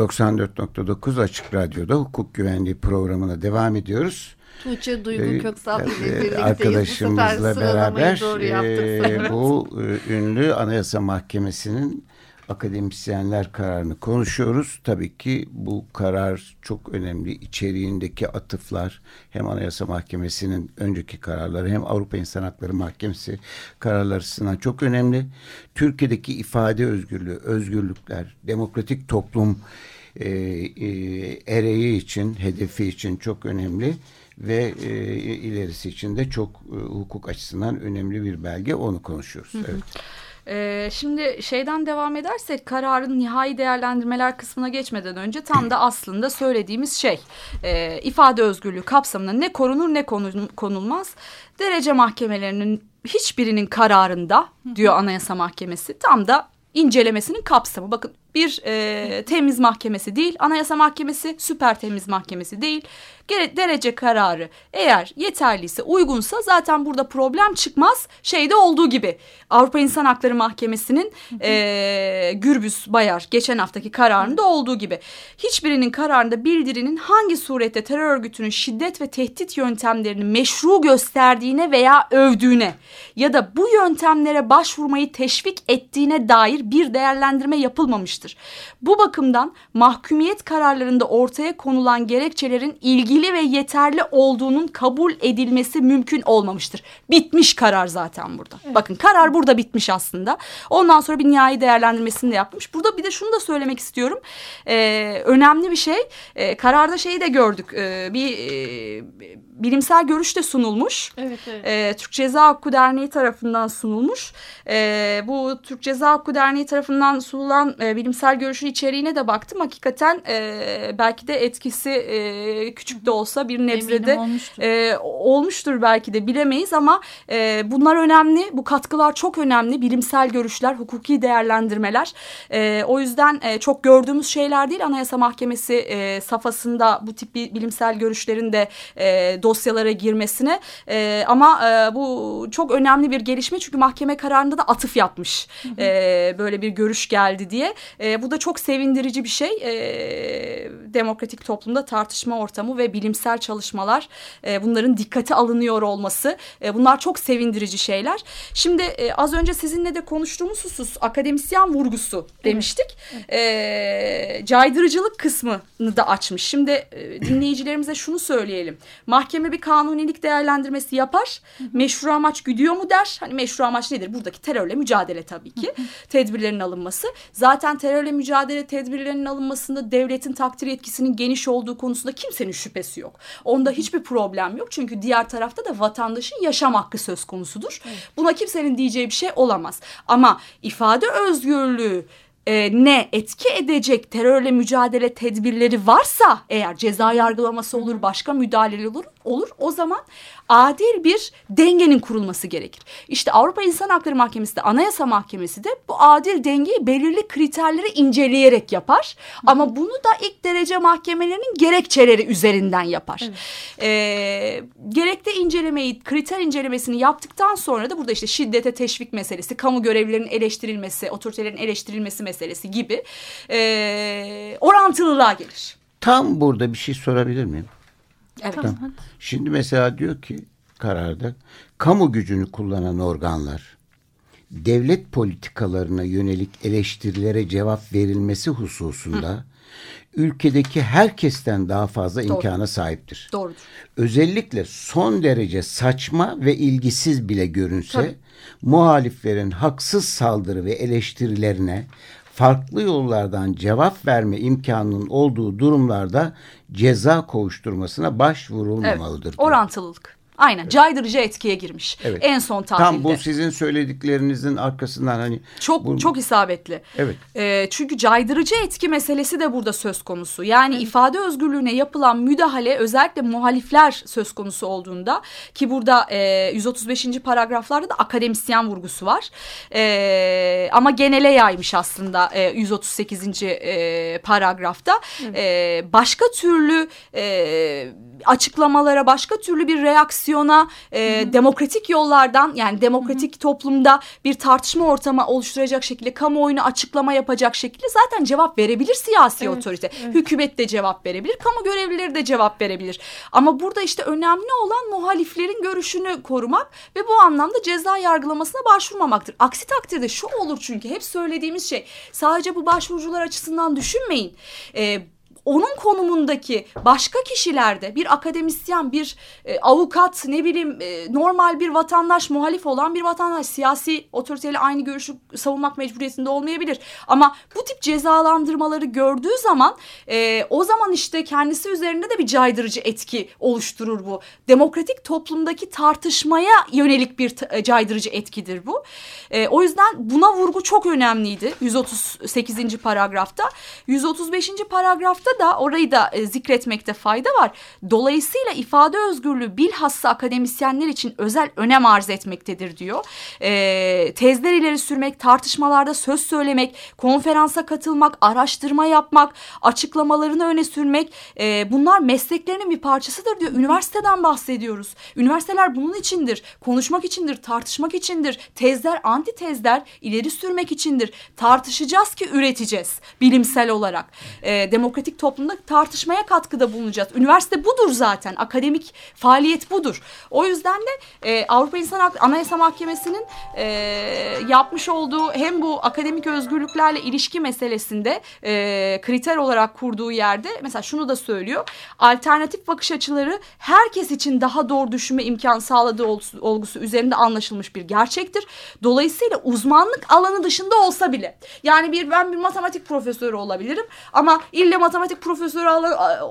94.9 Açık Radyo'da hukuk güvenliği programına devam ediyoruz. Tuğçe Duygu ee, Köksal ile birlikteyiz. Arkadaşımızla beraber e, bu e, ünlü Anayasa Mahkemesi'nin akademisyenler kararını konuşuyoruz. Tabii ki bu karar çok önemli. İçeriğindeki atıflar hem Anayasa Mahkemesi'nin önceki kararları hem Avrupa İnsan Hakları Mahkemesi kararları açısından çok önemli. Türkiye'deki ifade özgürlüğü, özgürlükler, demokratik toplum e, e, ereği için, hedefi için çok önemli ve e, ilerisi için de çok e, hukuk açısından önemli bir belge. Onu konuşuyoruz. Hı hı. Evet. Ee, şimdi şeyden devam edersek kararın nihai değerlendirmeler kısmına geçmeden önce tam da aslında söylediğimiz şey e, ifade özgürlüğü kapsamında ne korunur ne konulmaz derece mahkemelerinin hiçbirinin kararında diyor Anayasa Mahkemesi tam da incelemesinin kapsamı. Bakın bir e, temiz mahkemesi değil, anayasa mahkemesi süper temiz mahkemesi değil. Derece kararı eğer yeterliyse, uygunsa zaten burada problem çıkmaz. Şeyde olduğu gibi Avrupa İnsan Hakları Mahkemesi'nin e, Gürbüz Bayar geçen haftaki kararında olduğu gibi. Hiçbirinin kararında bildirinin hangi surette terör örgütünün şiddet ve tehdit yöntemlerini meşru gösterdiğine veya övdüğüne ya da bu yöntemlere başvurmayı teşvik ettiğine dair bir değerlendirme yapılmamıştır yapılmıştır. Bu bakımdan mahkumiyet kararlarında ortaya konulan gerekçelerin ilgili ve yeterli olduğunun kabul edilmesi mümkün olmamıştır. Bitmiş karar zaten burada. Evet. Bakın karar burada bitmiş aslında. Ondan sonra bir nihai değerlendirmesini de yapmış. Burada bir de şunu da söylemek istiyorum. Ee, önemli bir şey. Ee, kararda şeyi de gördük. Ee, bir e, bilimsel görüş de sunulmuş. Evet, evet. Ee, Türk Ceza Hakkı Derneği tarafından sunulmuş. Ee, bu Türk Ceza Hakkı Derneği tarafından sunulan e, bilim bilimsel görüşün içeriğine de baktım. Hakikaten e, belki de etkisi e, küçük de olsa bir nebzede olmuştur. E, olmuştur belki de bilemeyiz ama e, bunlar önemli. Bu katkılar çok önemli. Bilimsel görüşler, hukuki değerlendirmeler. E, o yüzden e, çok gördüğümüz şeyler değil. Anayasa Mahkemesi e, safhasında bu tip bilimsel görüşlerin de e, dosyalara girmesine. E, ama e, bu çok önemli bir gelişme çünkü mahkeme kararında da atıf yapmış. E, böyle bir görüş geldi diye. E, bu da çok sevindirici bir şey. E, demokratik toplumda tartışma ortamı ve bilimsel çalışmalar e, bunların dikkate alınıyor olması e, bunlar çok sevindirici şeyler. Şimdi e, az önce sizinle de konuştuğumuz husus akademisyen vurgusu demiştik. Evet. E, caydırıcılık kısmını da açmış. Şimdi e, dinleyicilerimize şunu söyleyelim. Mahkeme bir kanunilik değerlendirmesi yapar. Meşru amaç güdüyor mu der. Hani meşru amaç nedir? Buradaki terörle mücadele tabii ki. Tedbirlerin alınması. Zaten terör terörle mücadele tedbirlerinin alınmasında devletin takdir etkisinin geniş olduğu konusunda kimsenin şüphesi yok. Onda hiçbir problem yok. Çünkü diğer tarafta da vatandaşın yaşam hakkı söz konusudur. Evet. Buna kimsenin diyeceği bir şey olamaz. Ama ifade özgürlüğü e, ne etki edecek terörle mücadele tedbirleri varsa eğer ceza yargılaması olur başka müdahale olur olur o zaman adil bir dengenin kurulması gerekir. İşte Avrupa İnsan Hakları Mahkemesi de Anayasa Mahkemesi de bu adil dengeyi belirli kriterleri inceleyerek yapar. Hı. Ama bunu da ilk derece mahkemelerinin gerekçeleri üzerinden yapar. Evet. Ee, gerekli incelemeyi, kriter incelemesini yaptıktan sonra da burada işte şiddete teşvik meselesi, kamu görevlilerinin eleştirilmesi, otoritelerin eleştirilmesi meselesi gibi e, orantılılığa gelir. Tam burada bir şey sorabilir miyim? Evet. Tamam. Şimdi mesela diyor ki kararda kamu gücünü kullanan organlar devlet politikalarına yönelik eleştirilere cevap verilmesi hususunda Hı. ülkedeki herkesten daha fazla Doğru. imkana sahiptir. Doğrudur. Özellikle son derece saçma ve ilgisiz bile görünse Tabii. muhaliflerin haksız saldırı ve eleştirilerine farklı yollardan cevap verme imkanının olduğu durumlarda ceza kovuşturmasına başvurulmamalıdır. Evet, orantılılık. Aynen evet. caydırıcı etkiye girmiş. Evet. En son tahlilde. Tam bu sizin söylediklerinizin arkasından hani. Çok bu... çok isabetli. Evet. E, çünkü caydırıcı etki meselesi de burada söz konusu. Yani evet. ifade özgürlüğüne yapılan müdahale özellikle muhalifler söz konusu olduğunda ki burada e, 135. paragraflarda da akademisyen vurgusu var. E, ama genele yaymış aslında e, 138. E, paragrafta. Evet. E, başka türlü e, açıklamalara, başka türlü bir reaksiyona e, demokratik yollardan yani demokratik toplumda bir tartışma ortamı oluşturacak şekilde kamuoyunu açıklama yapacak şekilde zaten cevap verebilir siyasi evet, otorite. Evet. Hükümet de cevap verebilir, kamu görevlileri de cevap verebilir. Ama burada işte önemli olan muhaliflerin görüşünü korumak ve bu anlamda ceza yargılamasına başvurmamaktır. Aksi takdirde şu olur çünkü hep söylediğimiz şey sadece bu başvurucular açısından düşünmeyin. Ee, onun konumundaki başka kişilerde bir akademisyen, bir e, avukat, ne bileyim e, normal bir vatandaş, muhalif olan bir vatandaş siyasi otoriteyle aynı görüşü savunmak mecburiyetinde olmayabilir. Ama bu tip cezalandırmaları gördüğü zaman e, o zaman işte kendisi üzerinde de bir caydırıcı etki oluşturur bu. Demokratik toplumdaki tartışmaya yönelik bir e, caydırıcı etkidir bu. E, o yüzden buna vurgu çok önemliydi 138. paragrafta. 135. paragrafta da orayı da e, zikretmekte fayda var. Dolayısıyla ifade özgürlüğü bilhassa akademisyenler için özel önem arz etmektedir diyor. E, tezler ileri sürmek, tartışmalarda söz söylemek, konferansa katılmak, araştırma yapmak, açıklamalarını öne sürmek e, bunlar mesleklerinin bir parçasıdır diyor. Üniversiteden bahsediyoruz. Üniversiteler bunun içindir. Konuşmak içindir, tartışmak içindir. Tezler, anti tezler ileri sürmek içindir. Tartışacağız ki üreteceğiz bilimsel olarak. E, demokratik toplumda tartışmaya katkıda bulunacağız. Üniversite budur zaten. Akademik faaliyet budur. O yüzden de e, Avrupa İnsan Hakları Anayasa Mahkemesi'nin e, yapmış olduğu hem bu akademik özgürlüklerle ilişki meselesinde e, kriter olarak kurduğu yerde mesela şunu da söylüyor. Alternatif bakış açıları herkes için daha doğru düşünme imkanı sağladığı olgusu üzerinde anlaşılmış bir gerçektir. Dolayısıyla uzmanlık alanı dışında olsa bile yani bir ben bir matematik profesörü olabilirim ama ille matematik matematik profesörü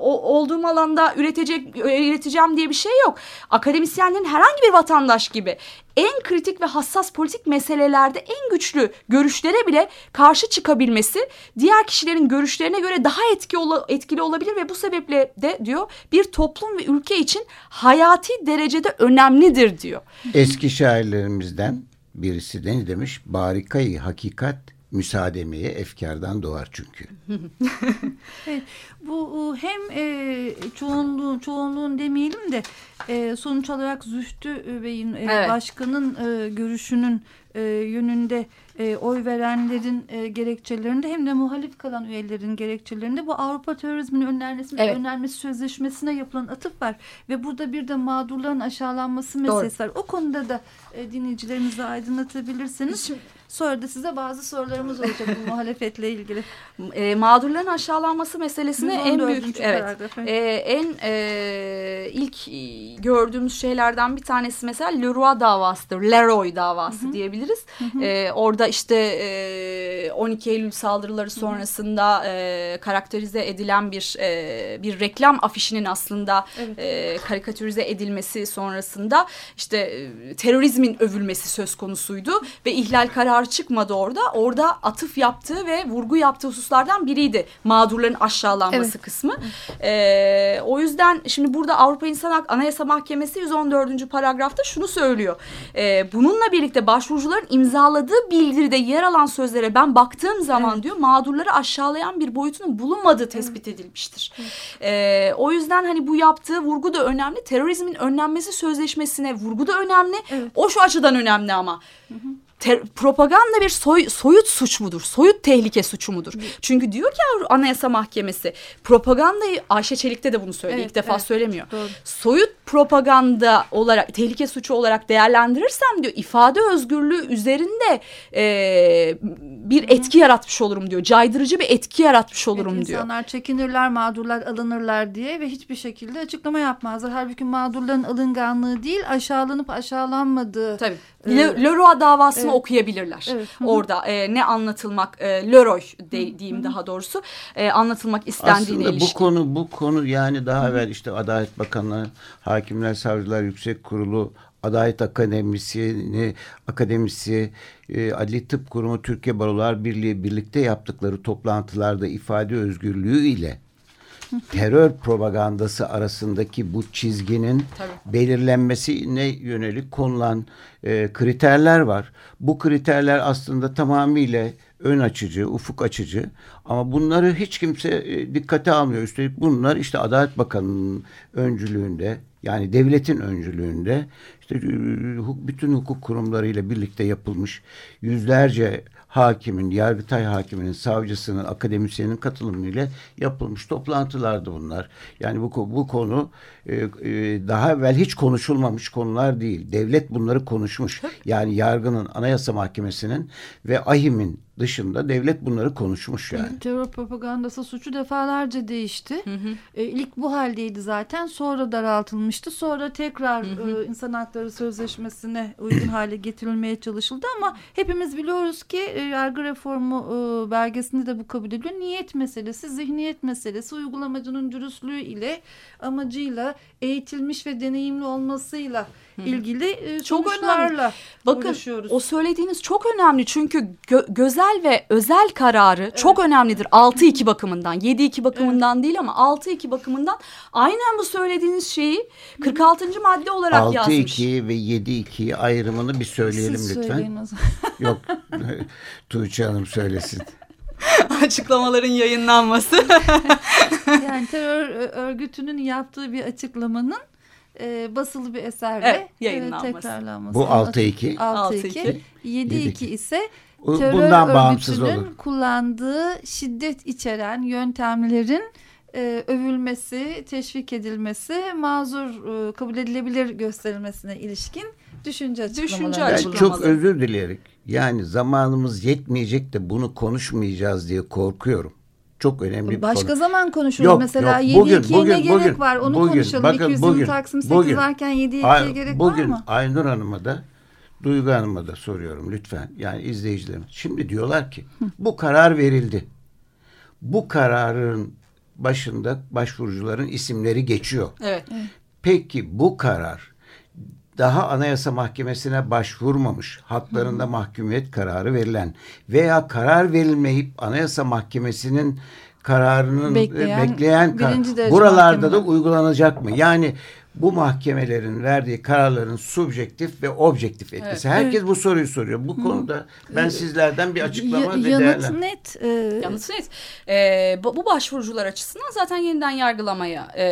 olduğum alanda üretecek üreteceğim diye bir şey yok. Akademisyenlerin herhangi bir vatandaş gibi en kritik ve hassas politik meselelerde en güçlü görüşlere bile karşı çıkabilmesi diğer kişilerin görüşlerine göre daha etki etkili olabilir ve bu sebeple de diyor bir toplum ve ülke için hayati derecede önemlidir diyor. Eski şairlerimizden birisi de ne demiş? Barikayı hakikat müsaademeye efkardan doğar çünkü. evet, bu hem e, çoğunluğun, çoğunluğun demeyelim de e, sonuç olarak Zühtü Bey'in e, evet. başkanın e, görüşünün e, yönünde e, oy verenlerin e, gerekçelerinde hem de muhalif kalan üyelerin gerekçelerinde bu Avrupa terörizminin önlenmesi, evet. önlenmesi sözleşmesine yapılan atıf var. Ve burada bir de mağdurların aşağılanması meselesi Doğru. var. O konuda da e, dinleyicilerimizi aydınlatabilirsiniz. Şimdi, Sonra da size bazı sorularımız olacak bu muhalefetle ilgili. E, mağdurların aşağılanması meselesine en büyük evet, e, en e, ilk gördüğümüz şeylerden bir tanesi mesela Leroy davasıdır. Leroy davası hı hı. diyebiliriz. Hı hı. E, orada işte e, 12 Eylül saldırıları sonrasında e, karakterize edilen bir e, bir reklam afişinin aslında evet. e, karikatürize edilmesi sonrasında işte e, terörizmin övülmesi söz konusuydu ve ihlal kararı karar çıkmadı orada. Orada atıf yaptığı ve vurgu yaptığı hususlardan biriydi. Mağdurların aşağılanması evet. kısmı. Ee, o yüzden şimdi burada Avrupa İnsan Hak Anayasa Mahkemesi 114. paragrafta şunu söylüyor. Ee, bununla birlikte başvurucuların imzaladığı bildiride yer alan sözlere ben baktığım zaman evet. diyor mağdurları aşağılayan bir boyutunun bulunmadığı tespit evet. edilmiştir. Ee, o yüzden hani bu yaptığı vurgu da önemli. Terörizmin önlenmesi sözleşmesine vurgu da önemli. Evet. O şu açıdan önemli ama. Hı hı ter, propaganda bir soy, soyut suç mudur? Soyut tehlike suçu mudur? Çünkü diyor ki Anayasa Mahkemesi propagandayı Ayşe Çelik'te de bunu söylüyor. Evet, İlk defa evet, söylemiyor. Doğru. Soyut propaganda olarak tehlike suçu olarak değerlendirirsem diyor ifade özgürlüğü üzerinde e, bir etki yaratmış olurum diyor. Caydırıcı bir etki yaratmış olurum evet, diyor. İnsanlar çekinirler, mağdurlar alınırlar diye ve hiçbir şekilde açıklama yapmazlar. Halbuki mağdurların alınganlığı değil aşağılanıp aşağılanmadığı. Tabii. E, Leroy davasını evet. okuyabilirler. Evet. Orada e, ne anlatılmak e, Leroy de, diyeyim Hı -hı. daha doğrusu e, anlatılmak istendiğine Aslında ilişkin. bu konu bu konu yani daha evvel işte Adalet Bakanlığı, Hakimler Savcılar Yüksek Kurulu Adalet Akademisi'ni, akademisi, e, Adli Tıp Kurumu, Türkiye Barolar Birliği birlikte yaptıkları toplantılarda ifade özgürlüğü ile terör propagandası arasındaki bu çizginin Tabii. belirlenmesine yönelik konulan e, kriterler var. Bu kriterler aslında tamamıyla ön açıcı, ufuk açıcı ama bunları hiç kimse e, dikkate almıyor. Üstelik bunlar işte Adalet Bakanı'nın öncülüğünde yani devletin öncülüğünde işte e, bütün hukuk kurumlarıyla birlikte yapılmış yüzlerce hakimin, Yargıtay hakiminin, savcısının, akademisyenin katılımıyla yapılmış toplantılardı bunlar. Yani bu, bu konu daha evvel hiç konuşulmamış konular değil. Devlet bunları konuşmuş. Yani yargının, anayasa mahkemesinin ve AHİM'in dışında devlet bunları konuşmuş yani. Terör propagandası suçu defalarca değişti. Hı hı. E, ilk bu haldeydi zaten. Sonra daraltılmıştı. Sonra tekrar hı hı. E, insan hakları sözleşmesine uygun hale getirilmeye çalışıldı ama hepimiz biliyoruz ki e, yargı reformu e, belgesinde de bu kabul ediliyor. Niyet meselesi, zihniyet meselesi uygulamacının dürüstlüğü ile amacıyla eğitilmiş ve deneyimli olmasıyla Hı. ilgili e, çok önemli. Bakın o söylediğiniz çok önemli çünkü gö gözel ve özel kararı evet. çok önemlidir. 6-2 bakımından 7-2 bakımından evet. değil ama 6-2 bakımından aynen bu söylediğiniz şeyi 46. madde olarak 6 yazmış. 6-2 ve 7-2 ayrımını bir söyleyelim Siz lütfen. Yok Tuğçe Hanım söylesin. Açıklamaların yayınlanması. yani terör örgütünün yaptığı bir açıklamanın e, basılı bir eserle evet, yayınlanması. E, tekrarlanması. Bu 6-2. 6-2. 7-2 ise terör Bundan örgütünün kullandığı şiddet içeren yöntemlerin e, övülmesi, teşvik edilmesi, mazur e, kabul edilebilir gösterilmesine ilişkin düşünce açıklamaları. Düşünce açıklamaları. çok özür dileyerek yani zamanımız yetmeyecek de bunu konuşmayacağız diye korkuyorum. Çok önemli bir Başka konu. zaman konuşuruz. Yok, Mesela yok, 7 2'ye ne gerek bugün, var onu bugün, konuşalım. Bakın, 220 bugün, Taksim 8 bugün, varken 7 2'ye gerek bugün, var mı? Aynur Hanım'a da Duygu Hanım'a da soruyorum lütfen. Yani izleyicilerimiz. Şimdi diyorlar ki bu karar verildi. Bu kararın başında başvurucuların isimleri geçiyor. Evet. Peki bu karar daha Anayasa Mahkemesi'ne başvurmamış, haklarında mahkumiyet kararı verilen veya karar verilmeyip Anayasa Mahkemesi'nin kararının bekleyen, bekleyen kar buralarda mahkeme. da uygulanacak mı? Yani bu mahkemelerin verdiği kararların subjektif ve objektif etkisi. Evet. Herkes evet. bu soruyu soruyor. Bu Hı. konuda ben sizlerden bir açıklama y- ve Yanıt net. E... Yanıt net. E, bu, bu başvurucular açısından zaten yeniden yargılamaya e,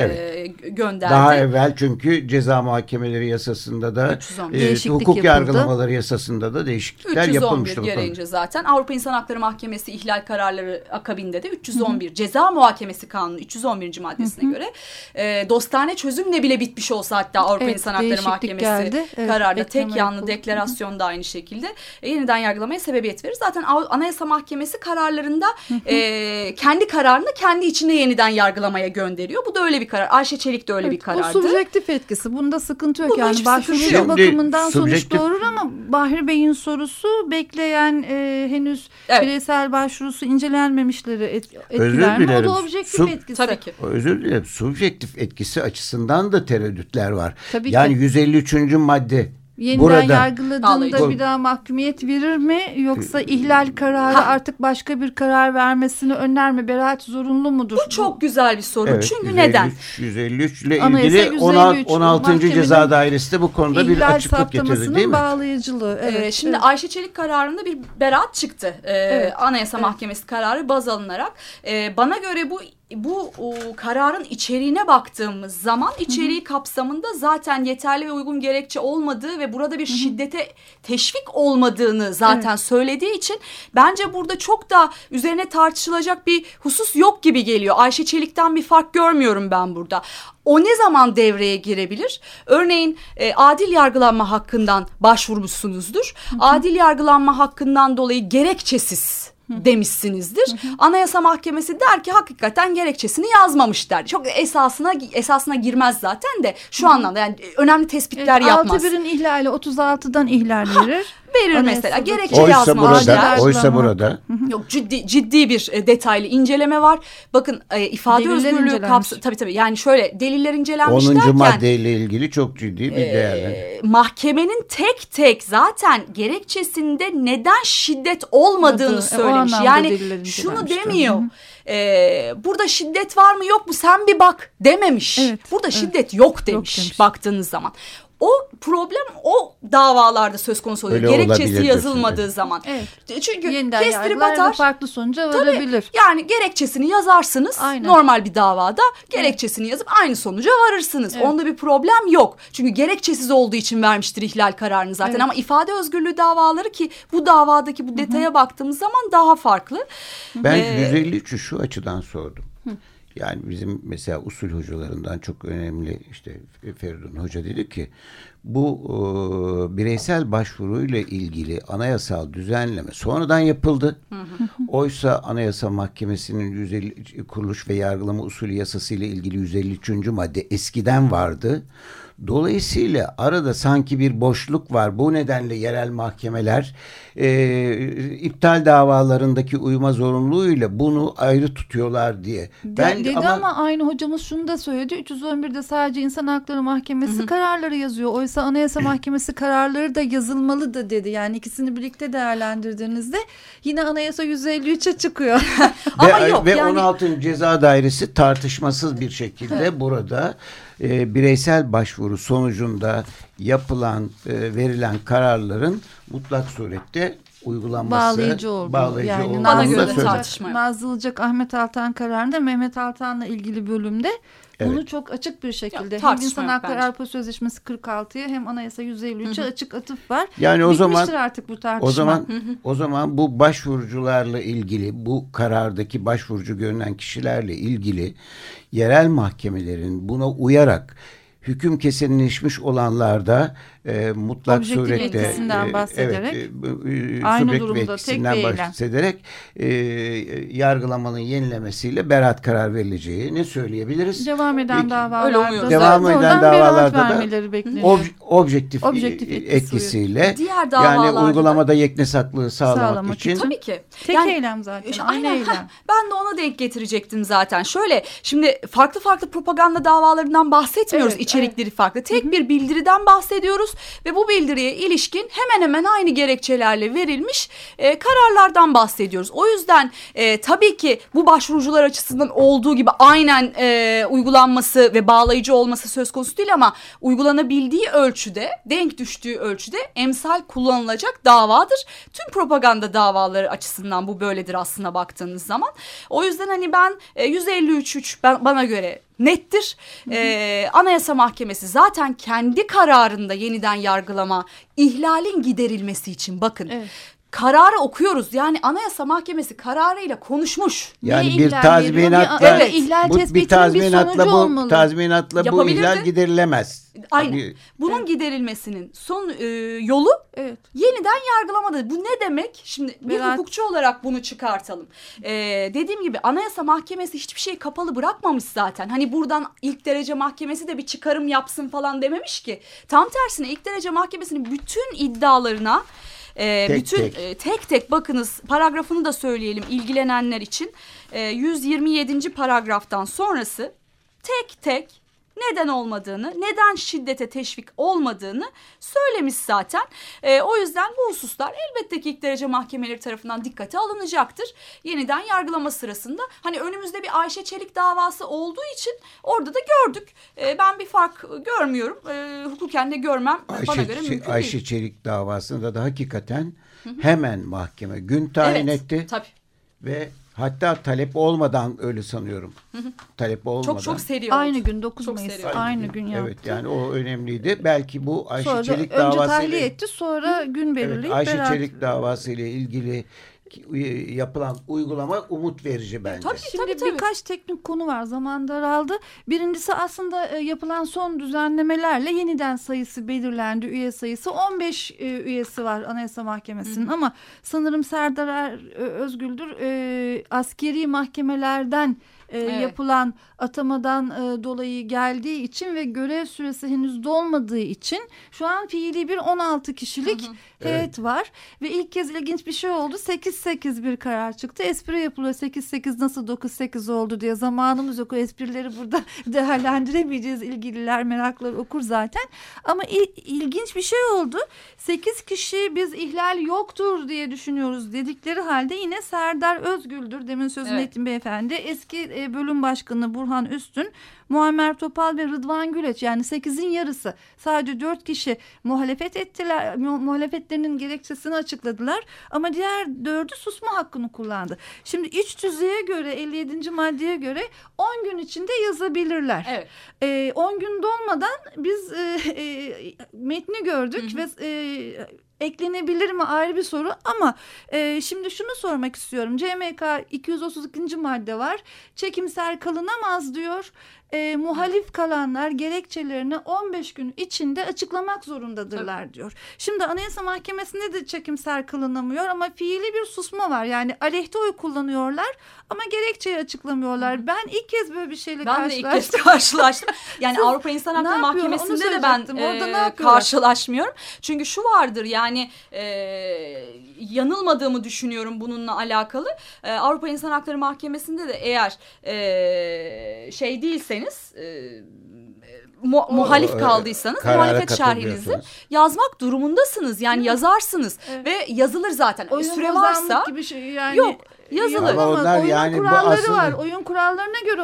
evet. gönderdi. Daha evvel çünkü ceza mahkemeleri yasasında da e, hukuk yapıldı. yargılamaları yasasında da değişiklikler yapılmıştı. 311 gereğince zaten Avrupa İnsan Hakları Mahkemesi ihlal kararları akabinde de 311 Hı. Ceza Muhakemesi Kanunu 311. maddesine Hı. göre e, dostane çözüm çözümle bile bitmiş olsa hatta Avrupa evet, İnsan Hakları Mahkemesi geldi. Evet, kararla tek yanlı yapıldı. deklarasyon da aynı şekilde e, yeniden yargılamaya sebebiyet verir. Zaten Anayasa Mahkemesi kararlarında e, kendi kararını kendi içinde yeniden yargılamaya gönderiyor. Bu da öyle bir karar. Ayşe Çelik de öyle evet, bir karardı. Bu subjektif etkisi. Bunda sıkıntı yok. Bunda yani başvurucu bakımından subjektif... sonuç doğurur ama Bahri Bey'in sorusu bekleyen e, henüz evet. bireysel başvurusu incelenmemişleri et, etkiler mi? O da objektif Sub, etkisi. Tabii ki. Özür dilerim. Subjektif etkisi açısından açısından da tereddütler var. Tabii yani ki. 153. madde Yeniden Burada, yargıladığında bir daha mahkumiyet verir mi yoksa ihlal kararı ha. artık başka bir karar vermesini önler mi? Beraat zorunlu mudur? Bu çok güzel bir soru. Evet, Çünkü 153, neden? 153 ile ilgili 153, 16, 16. Ceza Dairesi de bu konuda bir açıklık getirdi değil mi? bağlayıcılığı. Evet, ee, şimdi evet. Ayşe Çelik kararında bir beraat çıktı. Ee, evet, Anayasa evet. Mahkemesi kararı baz alınarak. Ee, bana göre bu bu o, kararın içeriğine baktığımız zaman içeriği Hı-hı. kapsamında zaten yeterli ve uygun gerekçe olmadığı ve burada bir Hı-hı. şiddete teşvik olmadığını zaten evet. söylediği için bence burada çok da üzerine tartışılacak bir husus yok gibi geliyor. Ayşe Çelik'ten bir fark görmüyorum ben burada. O ne zaman devreye girebilir? Örneğin e, adil yargılanma hakkından başvurmuşsunuzdur. Hı hı. Adil yargılanma hakkından dolayı gerekçesiz demişsinizdir. Anayasa Mahkemesi der ki hakikaten gerekçesini yazmamış der. Çok esasına esasına girmez zaten de şu anlamda yani önemli tespitler evet, yapmaz. 6.1'in ihlali 36'dan ihlal verir. verir Anayasa mesela. Gerekçe oysa yazmaz. Burada, oysa burada Yok ciddi ciddi bir e, detaylı inceleme var. Bakın e, ifade Deliller özgürlüğü incelenmiş. kapsa tabii tabii yani şöyle deliller incelenmiş 10. derken maddeyle ilgili çok ciddi bir değerlendirme. e, mahkemenin tek tek zaten gerekçesinde neden şiddet olmadığını Olmadığı, e, söylemiş. Yani şunu demiyor. Hı hı. e, burada şiddet var mı yok mu sen bir bak dememiş. Evet, burada evet. şiddet yok demiş, demiş. baktığınız zaman. O problem o davalarda söz konusu oluyor. Öyle Gerekçesi yazılmadığı diyorsun, zaman. Evet. Çünkü Yeniden kestirip atar. farklı sonuca varabilir. Yani gerekçesini yazarsınız Aynen. normal bir davada gerekçesini yazıp aynı sonuca varırsınız. Evet. Onda bir problem yok. Çünkü gerekçesiz olduğu için vermiştir ihlal kararını zaten Evet. ama ifade özgürlüğü davaları ki bu davadaki bu detaya baktığımız zaman daha farklı. Ben Ee, 153'ü şu açıdan sordum. Yani bizim mesela usul hocalarından çok önemli işte Feridun Hoca dedi ki bu e, bireysel başvuruyla ilgili anayasal düzenleme sonradan yapıldı. Oysa Anayasa Mahkemesi'nin 150 kuruluş ve yargılama usulü yasası ile ilgili 153. madde eskiden vardı. Dolayısıyla arada sanki bir boşluk var. Bu nedenle yerel mahkemeler e, iptal davalarındaki uyuma zorunluluğuyla bunu ayrı tutuyorlar diye. Ben dedi ama... aynı hocamız şunu da söyledi. 311'de sadece İnsan Hakları Mahkemesi kararları yazıyor. Oysa Anayasa Mahkemesi kararları da yazılmalı da dedi. Yani ikisini birlikte değerlendirdiğinizde yine Anayasa 153'e çıkıyor. Ama ve, yok ve yani- 16. Ceza Dairesi tartışmasız bir şekilde burada e, bireysel başvuru sonucunda yapılan e, verilen kararların mutlak surette uygulanması bağlayıcı olduğu. bağlayıcı yani olduğunu Bana göre tartışma. Nazlıcık Ahmet Altan kararında Mehmet Altan'la ilgili bölümde Evet. bunu çok açık bir şekilde hem tartışma İnsan Hakları bence. Avrupa Sözleşmesi 46'ya hem Anayasa 153'e açık atıf var. Yani o zaman artık bu tartışma. o zaman o zaman bu başvurucularla ilgili bu karardaki başvurucu görünen kişilerle ilgili yerel mahkemelerin buna uyarak hüküm kesinleşmiş olanlarda e, mutlak Objektif surette etkisinden e, bahsederek, evet, e, e, aynı durumda tek etkisinden bir eylem. bahsederek e, yargılamanın yenilemesiyle beraat karar verileceğini söyleyebiliriz. Devam eden davalarda. Devam eden davalarda da. Ob- objektif, Objektif etkisi etkisiyle Diğer yani uygulamada yeknesaklığı sağlamak, Sağlamak için. Tabii ki. Tek Yani- eylem zaten. İşte aynı aynen, eylem. heh, ben de ona denk getirecektim zaten. Şöyle şimdi farklı farklı propaganda davalarından bahsetmiyoruz. Evet, İçerikleri farklı. Tek bir bildiriden bahsediyoruz ve bu bildiriye ilişkin hemen hemen aynı gerekçelerle verilmiş e, kararlardan bahsediyoruz. O yüzden e, tabii ki bu başvurucular açısından olduğu gibi aynen e, uygulanması ve bağlayıcı olması söz konusu değil ama uygulanabildiği ölçüde, denk düştüğü ölçüde emsal kullanılacak davadır. Tüm propaganda davaları açısından bu böyledir aslında baktığınız zaman. O yüzden hani ben e, 153.3 ben, bana göre nettir. Ee, Anayasa Mahkemesi zaten kendi kararında yeniden yargılama ihlalin giderilmesi için bakın. Evet. Kararı okuyoruz. Yani Anayasa Mahkemesi kararıyla konuşmuş. yani bir tazminatla? Bir- Evet, ihlal bu, bir bir tazminatla sonucu bu olmalı. tazminatla bu ihlal giderilemez. Aynen. Hani- Bunun giderilmesinin son e, yolu Evet. yeniden yargılamadır. Bu ne demek? Şimdi bir Beraat- hukukçu olarak bunu çıkartalım. Ee, dediğim gibi Anayasa Mahkemesi hiçbir şeyi kapalı bırakmamış zaten. Hani buradan ilk derece mahkemesi de bir çıkarım yapsın falan dememiş ki. Tam tersine ilk derece mahkemesinin bütün iddialarına e, Tek bütün tek. e, tek tek bakınız paragrafını da söyleyelim ilgilenenler için. E, 127. paragraftan sonrası tek tek neden olmadığını, neden şiddete teşvik olmadığını söylemiş zaten. Ee, o yüzden bu hususlar elbette ki ilk derece mahkemeleri tarafından dikkate alınacaktır. Yeniden yargılama sırasında hani önümüzde bir Ayşe Çelik davası olduğu için orada da gördük. Ee, ben bir fark görmüyorum. Ee, hukuken de görmem bana Ayşe, göre Çe- mümkün Ayşe değil. Çelik davasında da hakikaten hemen mahkeme gün tayin Evet, etti Tabii. ve hatta talep olmadan öyle sanıyorum. Talep olmadan. Çok çok seri oldu. Aynı gün 9 Çok Mayıs seri. aynı gün yaptı. Evet yani o önemliydi. Belki bu Ayşe sonra Çelik önce davasıyla tahliye etti sonra gün Evet, belirleyip Ayşe beraat- Çelik davası ile ilgili yapılan uygulama umut verici bence. Tabii. Şimdi tabii. birkaç teknik konu var. Zaman daraldı. Birincisi aslında e, yapılan son düzenlemelerle yeniden sayısı belirlendi. Üye sayısı 15 e, üyesi var Anayasa Mahkemesi'nin ama sanırım Serdar Er- Ö- Özgüldür e, askeri mahkemelerden e, evet. yapılan atamadan e, dolayı geldiği için ve görev süresi henüz dolmadığı için şu an fiili bir 16 kişilik hı hı. heyet evet. var. Ve ilk kez ilginç bir şey oldu. 8-8 bir karar çıktı. Espri yapılıyor. 8-8 nasıl 9-8 oldu diye. Zamanımız yok. O esprileri burada değerlendiremeyeceğiz. İlgililer merakları okur zaten. Ama il, ilginç bir şey oldu. 8 kişi biz ihlal yoktur diye düşünüyoruz dedikleri halde yine Serdar Özgül'dür. Demin sözünü evet. ettim beyefendi. Eski bölüm başkanı Burhan Üstün Muammer Topal ve Rıdvan Güleç yani sekizin yarısı sadece dört kişi muhalefet ettiler. Muhalefetlerinin gerekçesini açıkladılar ama diğer dördü susma hakkını kullandı. Şimdi iç tüzüğe göre 57. maddeye göre 10 gün içinde yazabilirler. Evet. E, 10 gün dolmadan biz e, e, metni gördük hı hı. ve e, eklenebilir mi ayrı bir soru ama e, şimdi şunu sormak istiyorum. CMK 232. madde var. Çekimser kalınamaz diyor e, muhalif kalanlar gerekçelerini 15 gün içinde açıklamak zorundadırlar Tabii. diyor. Şimdi Anayasa Mahkemesi'nde de çekimser kılınamıyor ama fiili bir susma var. Yani aleyhte oy kullanıyorlar ama gerekçeyi açıklamıyorlar. Ben ilk kez böyle bir şeyle ben karşılaştım. Ben de ilk kez karşılaştım. Yani Siz Avrupa İnsan Hakları Mahkemesi'nde de ben Orada e, karşılaşmıyorum. Çünkü şu vardır yani e, yanılmadığımı düşünüyorum bununla alakalı. E, Avrupa İnsan Hakları Mahkemesi'nde de eğer e, şey değilseniz değilseniz e, mu, muhalif kaldıysanız muhalefet şerhinizi yazmak durumundasınız. Yani evet. yazarsınız evet. ve yazılır zaten. Oyun Süre varsa gibi şey yani yok yazılır. Ama onlar oyun yani kuralları aslında... var. Oyun kurallarına göre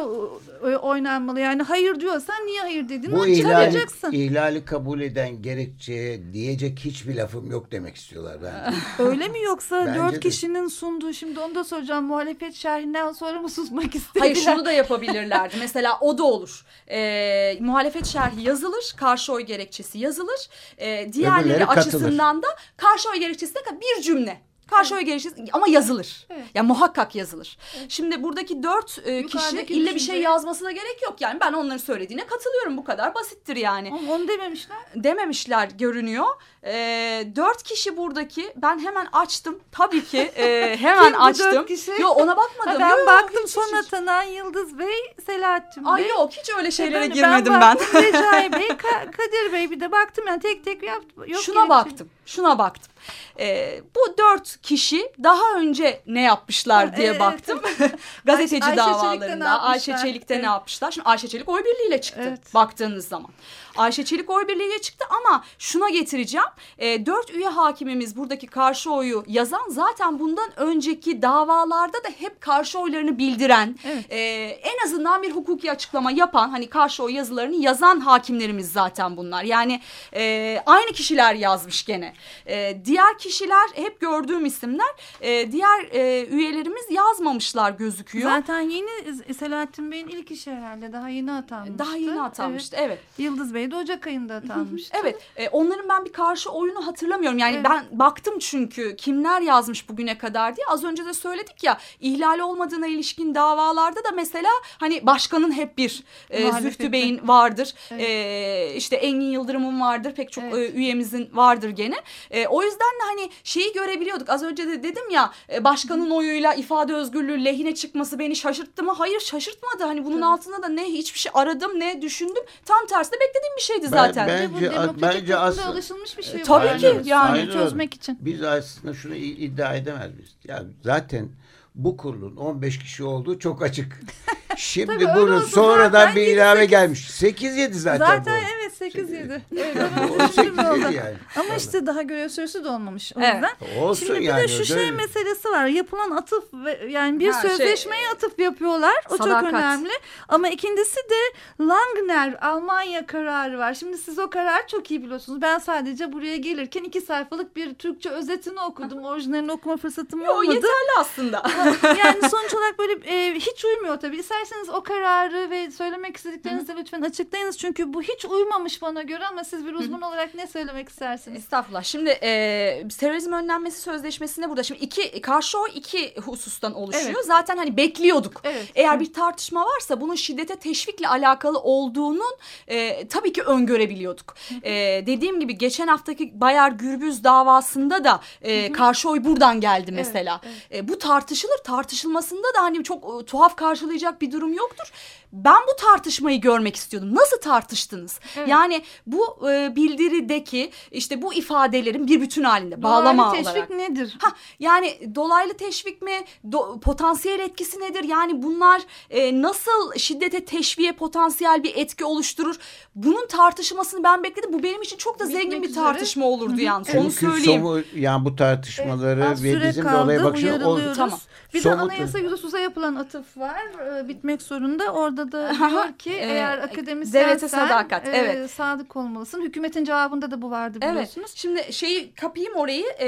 oynanmalı. Yani hayır diyorsan niye hayır dediğini bu ihlali, ihlali kabul eden gerekçeye diyecek hiçbir lafım yok demek istiyorlar bence. Öyle mi yoksa dört de. kişinin sunduğu şimdi onu da soracağım muhalefet şerhinden sonra mı susmak istediler? Hayır şunu da yapabilirlerdi. Mesela o da olur. Ee, muhalefet şerhi yazılır. Karşı oy gerekçesi yazılır. Ee, diğerleri açısından da karşı oy gerekçesi bir cümle. Karşı oy gelişiriz ama yazılır. Evet. Yani muhakkak yazılır. Evet. Şimdi buradaki dört e, kişi ille bir şey yazmasına gerek yok. Yani ben onların söylediğine katılıyorum. Bu kadar basittir yani. Ama onu dememişler. Dememişler görünüyor. E, dört kişi buradaki. Ben hemen açtım. Tabii ki e, hemen Kim açtım. Dört kişi? Yok ona bakmadım. Ha, ben yok, baktım sonra tanınan Yıldız Bey, Selahattin Bey. Ay yok hiç öyle şeylere Efendim, girmedim ben. Baktım, ben. Recai Bey, Kadir Bey bir de baktım yani tek tek yaptım. Yok Şuna baktım. Şuna baktım. E, bu dört kişi daha önce ne yapmışlar diye baktım. Gazeteci Ayşe davalarında Ayşe Çelik'te evet. ne yapmışlar? Şimdi Ayşe Çelik oy birliğiyle çıktı evet. baktığınız zaman. Ayşe Çelik oy birliğiyle çıktı ama şuna getireceğim. E, dört üye hakimimiz buradaki karşı oyu yazan zaten bundan önceki davalarda da hep karşı oylarını bildiren evet. e, en azından bir hukuki açıklama yapan hani karşı oy yazılarını yazan hakimlerimiz zaten bunlar. Yani e, aynı kişiler yazmış gene. E, diğer kişiler hep gördüğüm isimler e, diğer e, üyelerimiz yazmamışlar gözüküyor. Zaten yeni Selahattin Bey'in ilk işi herhalde daha yeni atanmıştı. Daha yeni atanmıştı evet. evet. Yıldız Bey De Ocak ayında atanmıştı. evet e, onların ben bir karşı oyunu hatırlamıyorum. Yani evet. ben baktım çünkü kimler yazmış bugüne kadar diye. Az önce de söyledik ya ihlal olmadığına ilişkin davalarda da mesela hani başkanın hep bir e, Zühtü Bey'in vardır. Evet. E, işte Engin Yıldırım'ın vardır. Pek çok evet. e, üyemizin vardır gene. E, o yüzden de hani şeyi görebiliyorduk. Az önce de dedim ya e, başkanın Hı. oyuyla ifade özgürlüğü lehine çıkması beni şaşırttı mı? Hayır şaşırtmadı. Hani bunun Tabii. altında da ne hiçbir şey aradım ne düşündüm. Tam tersi de beklediğim bir şeydi zaten. Ben, bence bu bence aslında alışılmış bir şey. Tabii ki yani aynen. çözmek için. Biz aslında şunu iddia edemez miyiz? Ya zaten bu kurulun 15 kişi olduğu çok açık. Şimdi bunun sonradan bir ilave gelmiş. 8-7 zaten Zaten bu. evet 8-7. Evet, yani. Ama işte daha görev süresi de olmamış. O yüzden. Olsun Şimdi bir yani, de şu şey meselesi var. Yapılan atıf ve yani bir ha, şey, sözleşmeye şey, atıf yapıyorlar. O sadakat. çok önemli. Ama ikincisi de Langner Almanya kararı var. Şimdi siz o kararı çok iyi biliyorsunuz. Ben sadece buraya gelirken iki sayfalık bir Türkçe özetini okudum. Orijinalini okuma fırsatım olmadı. O yeterli aslında. yani sonuç olarak böyle e, hiç uymuyor tabii. İsterseniz o kararı ve söylemek istediklerinizi lütfen açıklayınız. Çünkü bu hiç uymamış bana göre ama siz bir uzman olarak ne söylemek istersiniz? Estağfurullah. Şimdi e, terörizm önlenmesi sözleşmesinde burada şimdi iki karşı o iki husustan oluşuyor. Evet. Zaten hani bekliyorduk. Evet. Eğer bir tartışma varsa bunun şiddete teşvikle alakalı olduğunun e, tabii ki öngörebiliyorduk. e, dediğim gibi geçen haftaki Bayar Gürbüz davasında da e, karşı oy buradan geldi mesela. Evet, evet. E, bu tartışılır. Tartışılmasında da hani çok e, tuhaf karşılayacak bir durum yoktur. Ben bu tartışmayı görmek istiyordum. Nasıl tartıştınız? Evet. Yani bu e, bildirideki işte bu ifadelerin bir bütün halinde bağlama dolaylı teşvik olarak. nedir? Ha, yani dolaylı teşvik mi? Do, potansiyel etkisi nedir? Yani bunlar e, nasıl şiddete teşviğe potansiyel bir etki oluşturur? Bunun tartışmasını ben bekledim. Bu benim için çok da Bitmek zengin bir tartışma üzere. olurdu yalnız. Çünkü Onu söyleyeyim. Somu, yani bu tartışmaları evet, ve bizim kaldı, de olaya bakışımız o, tamam. Bir Somut... de anayasa yüzüsuza yapılan atıf var. E, bitmek zorunda. Orada da diyor ki eğer akademisyensen devlete sadakat. E, evet. sadık olmalısın. Hükümetin cevabında da bu vardı biliyorsunuz. Evet. Şimdi şeyi kapayım orayı. E,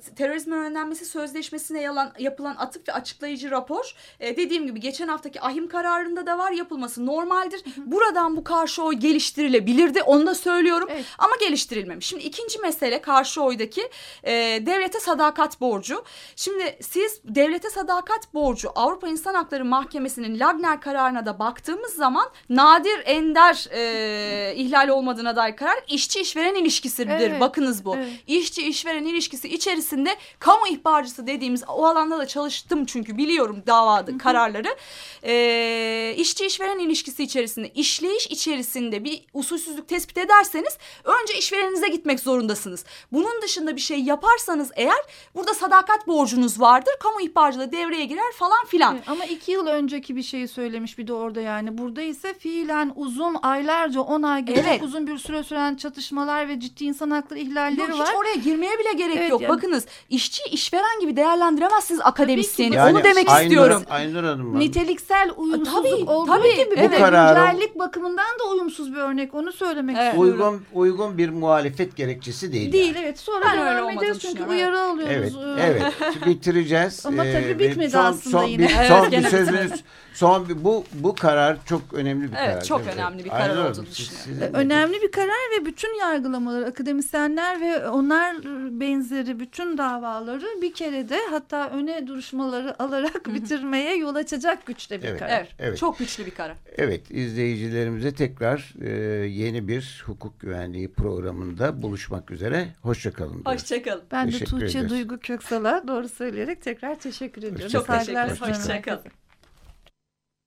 terörizm önlenmesi sözleşmesine yalan, yapılan atıf ve açıklayıcı rapor. E, dediğim gibi geçen haftaki ahim kararında da var yapılması normaldir. Hı hı. Buradan bu karşı oy geliştirilebilirdi. Onu da söylüyorum. Evet. Ama geliştirilmemiş. Şimdi ikinci mesele karşı oydaki e, devlete sadakat borcu. Şimdi siz devlete sadakat borcu Avrupa İnsan Hakları Mahkemesi'nin Lagner kararına da baktığımız zaman nadir ender e, ihlal olmadığına dair karar işçi işveren ilişkisidir. Evet. Bakınız bu. Evet. İşçi işveren ilişkisi içerisinde kamu ihbarcısı dediğimiz o alanda da çalıştım çünkü biliyorum davada Hı -hı. kararları. E, işçi işveren ilişkisi içerisinde işleyiş içerisinde bir usulsüzlük tespit ederseniz önce işvereninize gitmek zorundasınız. Bunun dışında bir şey yaparsanız eğer burada sadakat borcunuz vardır. Kamu ihbarcılığı devreye girer falan filan. Evet, ama iki yıl önceki bir şeyi söylemiş bir de orada yani. Burada ise fiilen uzun aylarca on ay gibi evet. çok uzun bir süre süren çatışmalar ve ciddi insan hakları ihlalleri yok, var. Hiç oraya girmeye bile gerek evet, yok. Yani, Bakınız işçi işveren gibi değerlendiremezsiniz akademisyeni. Yani, Onu demek Aynur, istiyorum. Aynur Hanım. Niteliksel uyumsuzluk tabii, olduğu tabii, gibi evet. kararı, güncellik bakımından da uyumsuz bir örnek. Onu söylemek evet. istiyorum. Uygun, uygun bir muhalefet gerekçesi değil. Değil yani. evet. Sonra ben devam edeceğiz çünkü uyarı alıyoruz. Evet, evet. bitireceğiz. Ama tabii ee, bitmedi son, aslında son, yine. Bir, son evet, bir sözünüz Son bir, bu bu karar çok önemli bir evet, karar. Çok önemli bir karar Aynen, olduğunu düşünüyorum. Önemli bir karar ve bütün yargılamalar, akademisyenler ve onlar benzeri bütün davaları bir kere de hatta öne duruşmaları alarak bitirmeye yol açacak güçte bir evet, karar. Evet, evet. Çok güçlü bir karar. Evet, izleyicilerimize tekrar e, yeni bir hukuk güvenliği programında buluşmak üzere. Hoşçakalın. Hoşçakalın. Ben de Tuğçe ederiz. Duygu Köksal'a doğru söyleyerek tekrar teşekkür ediyorum. Çok teşekkür ederim. Hoşçakalın.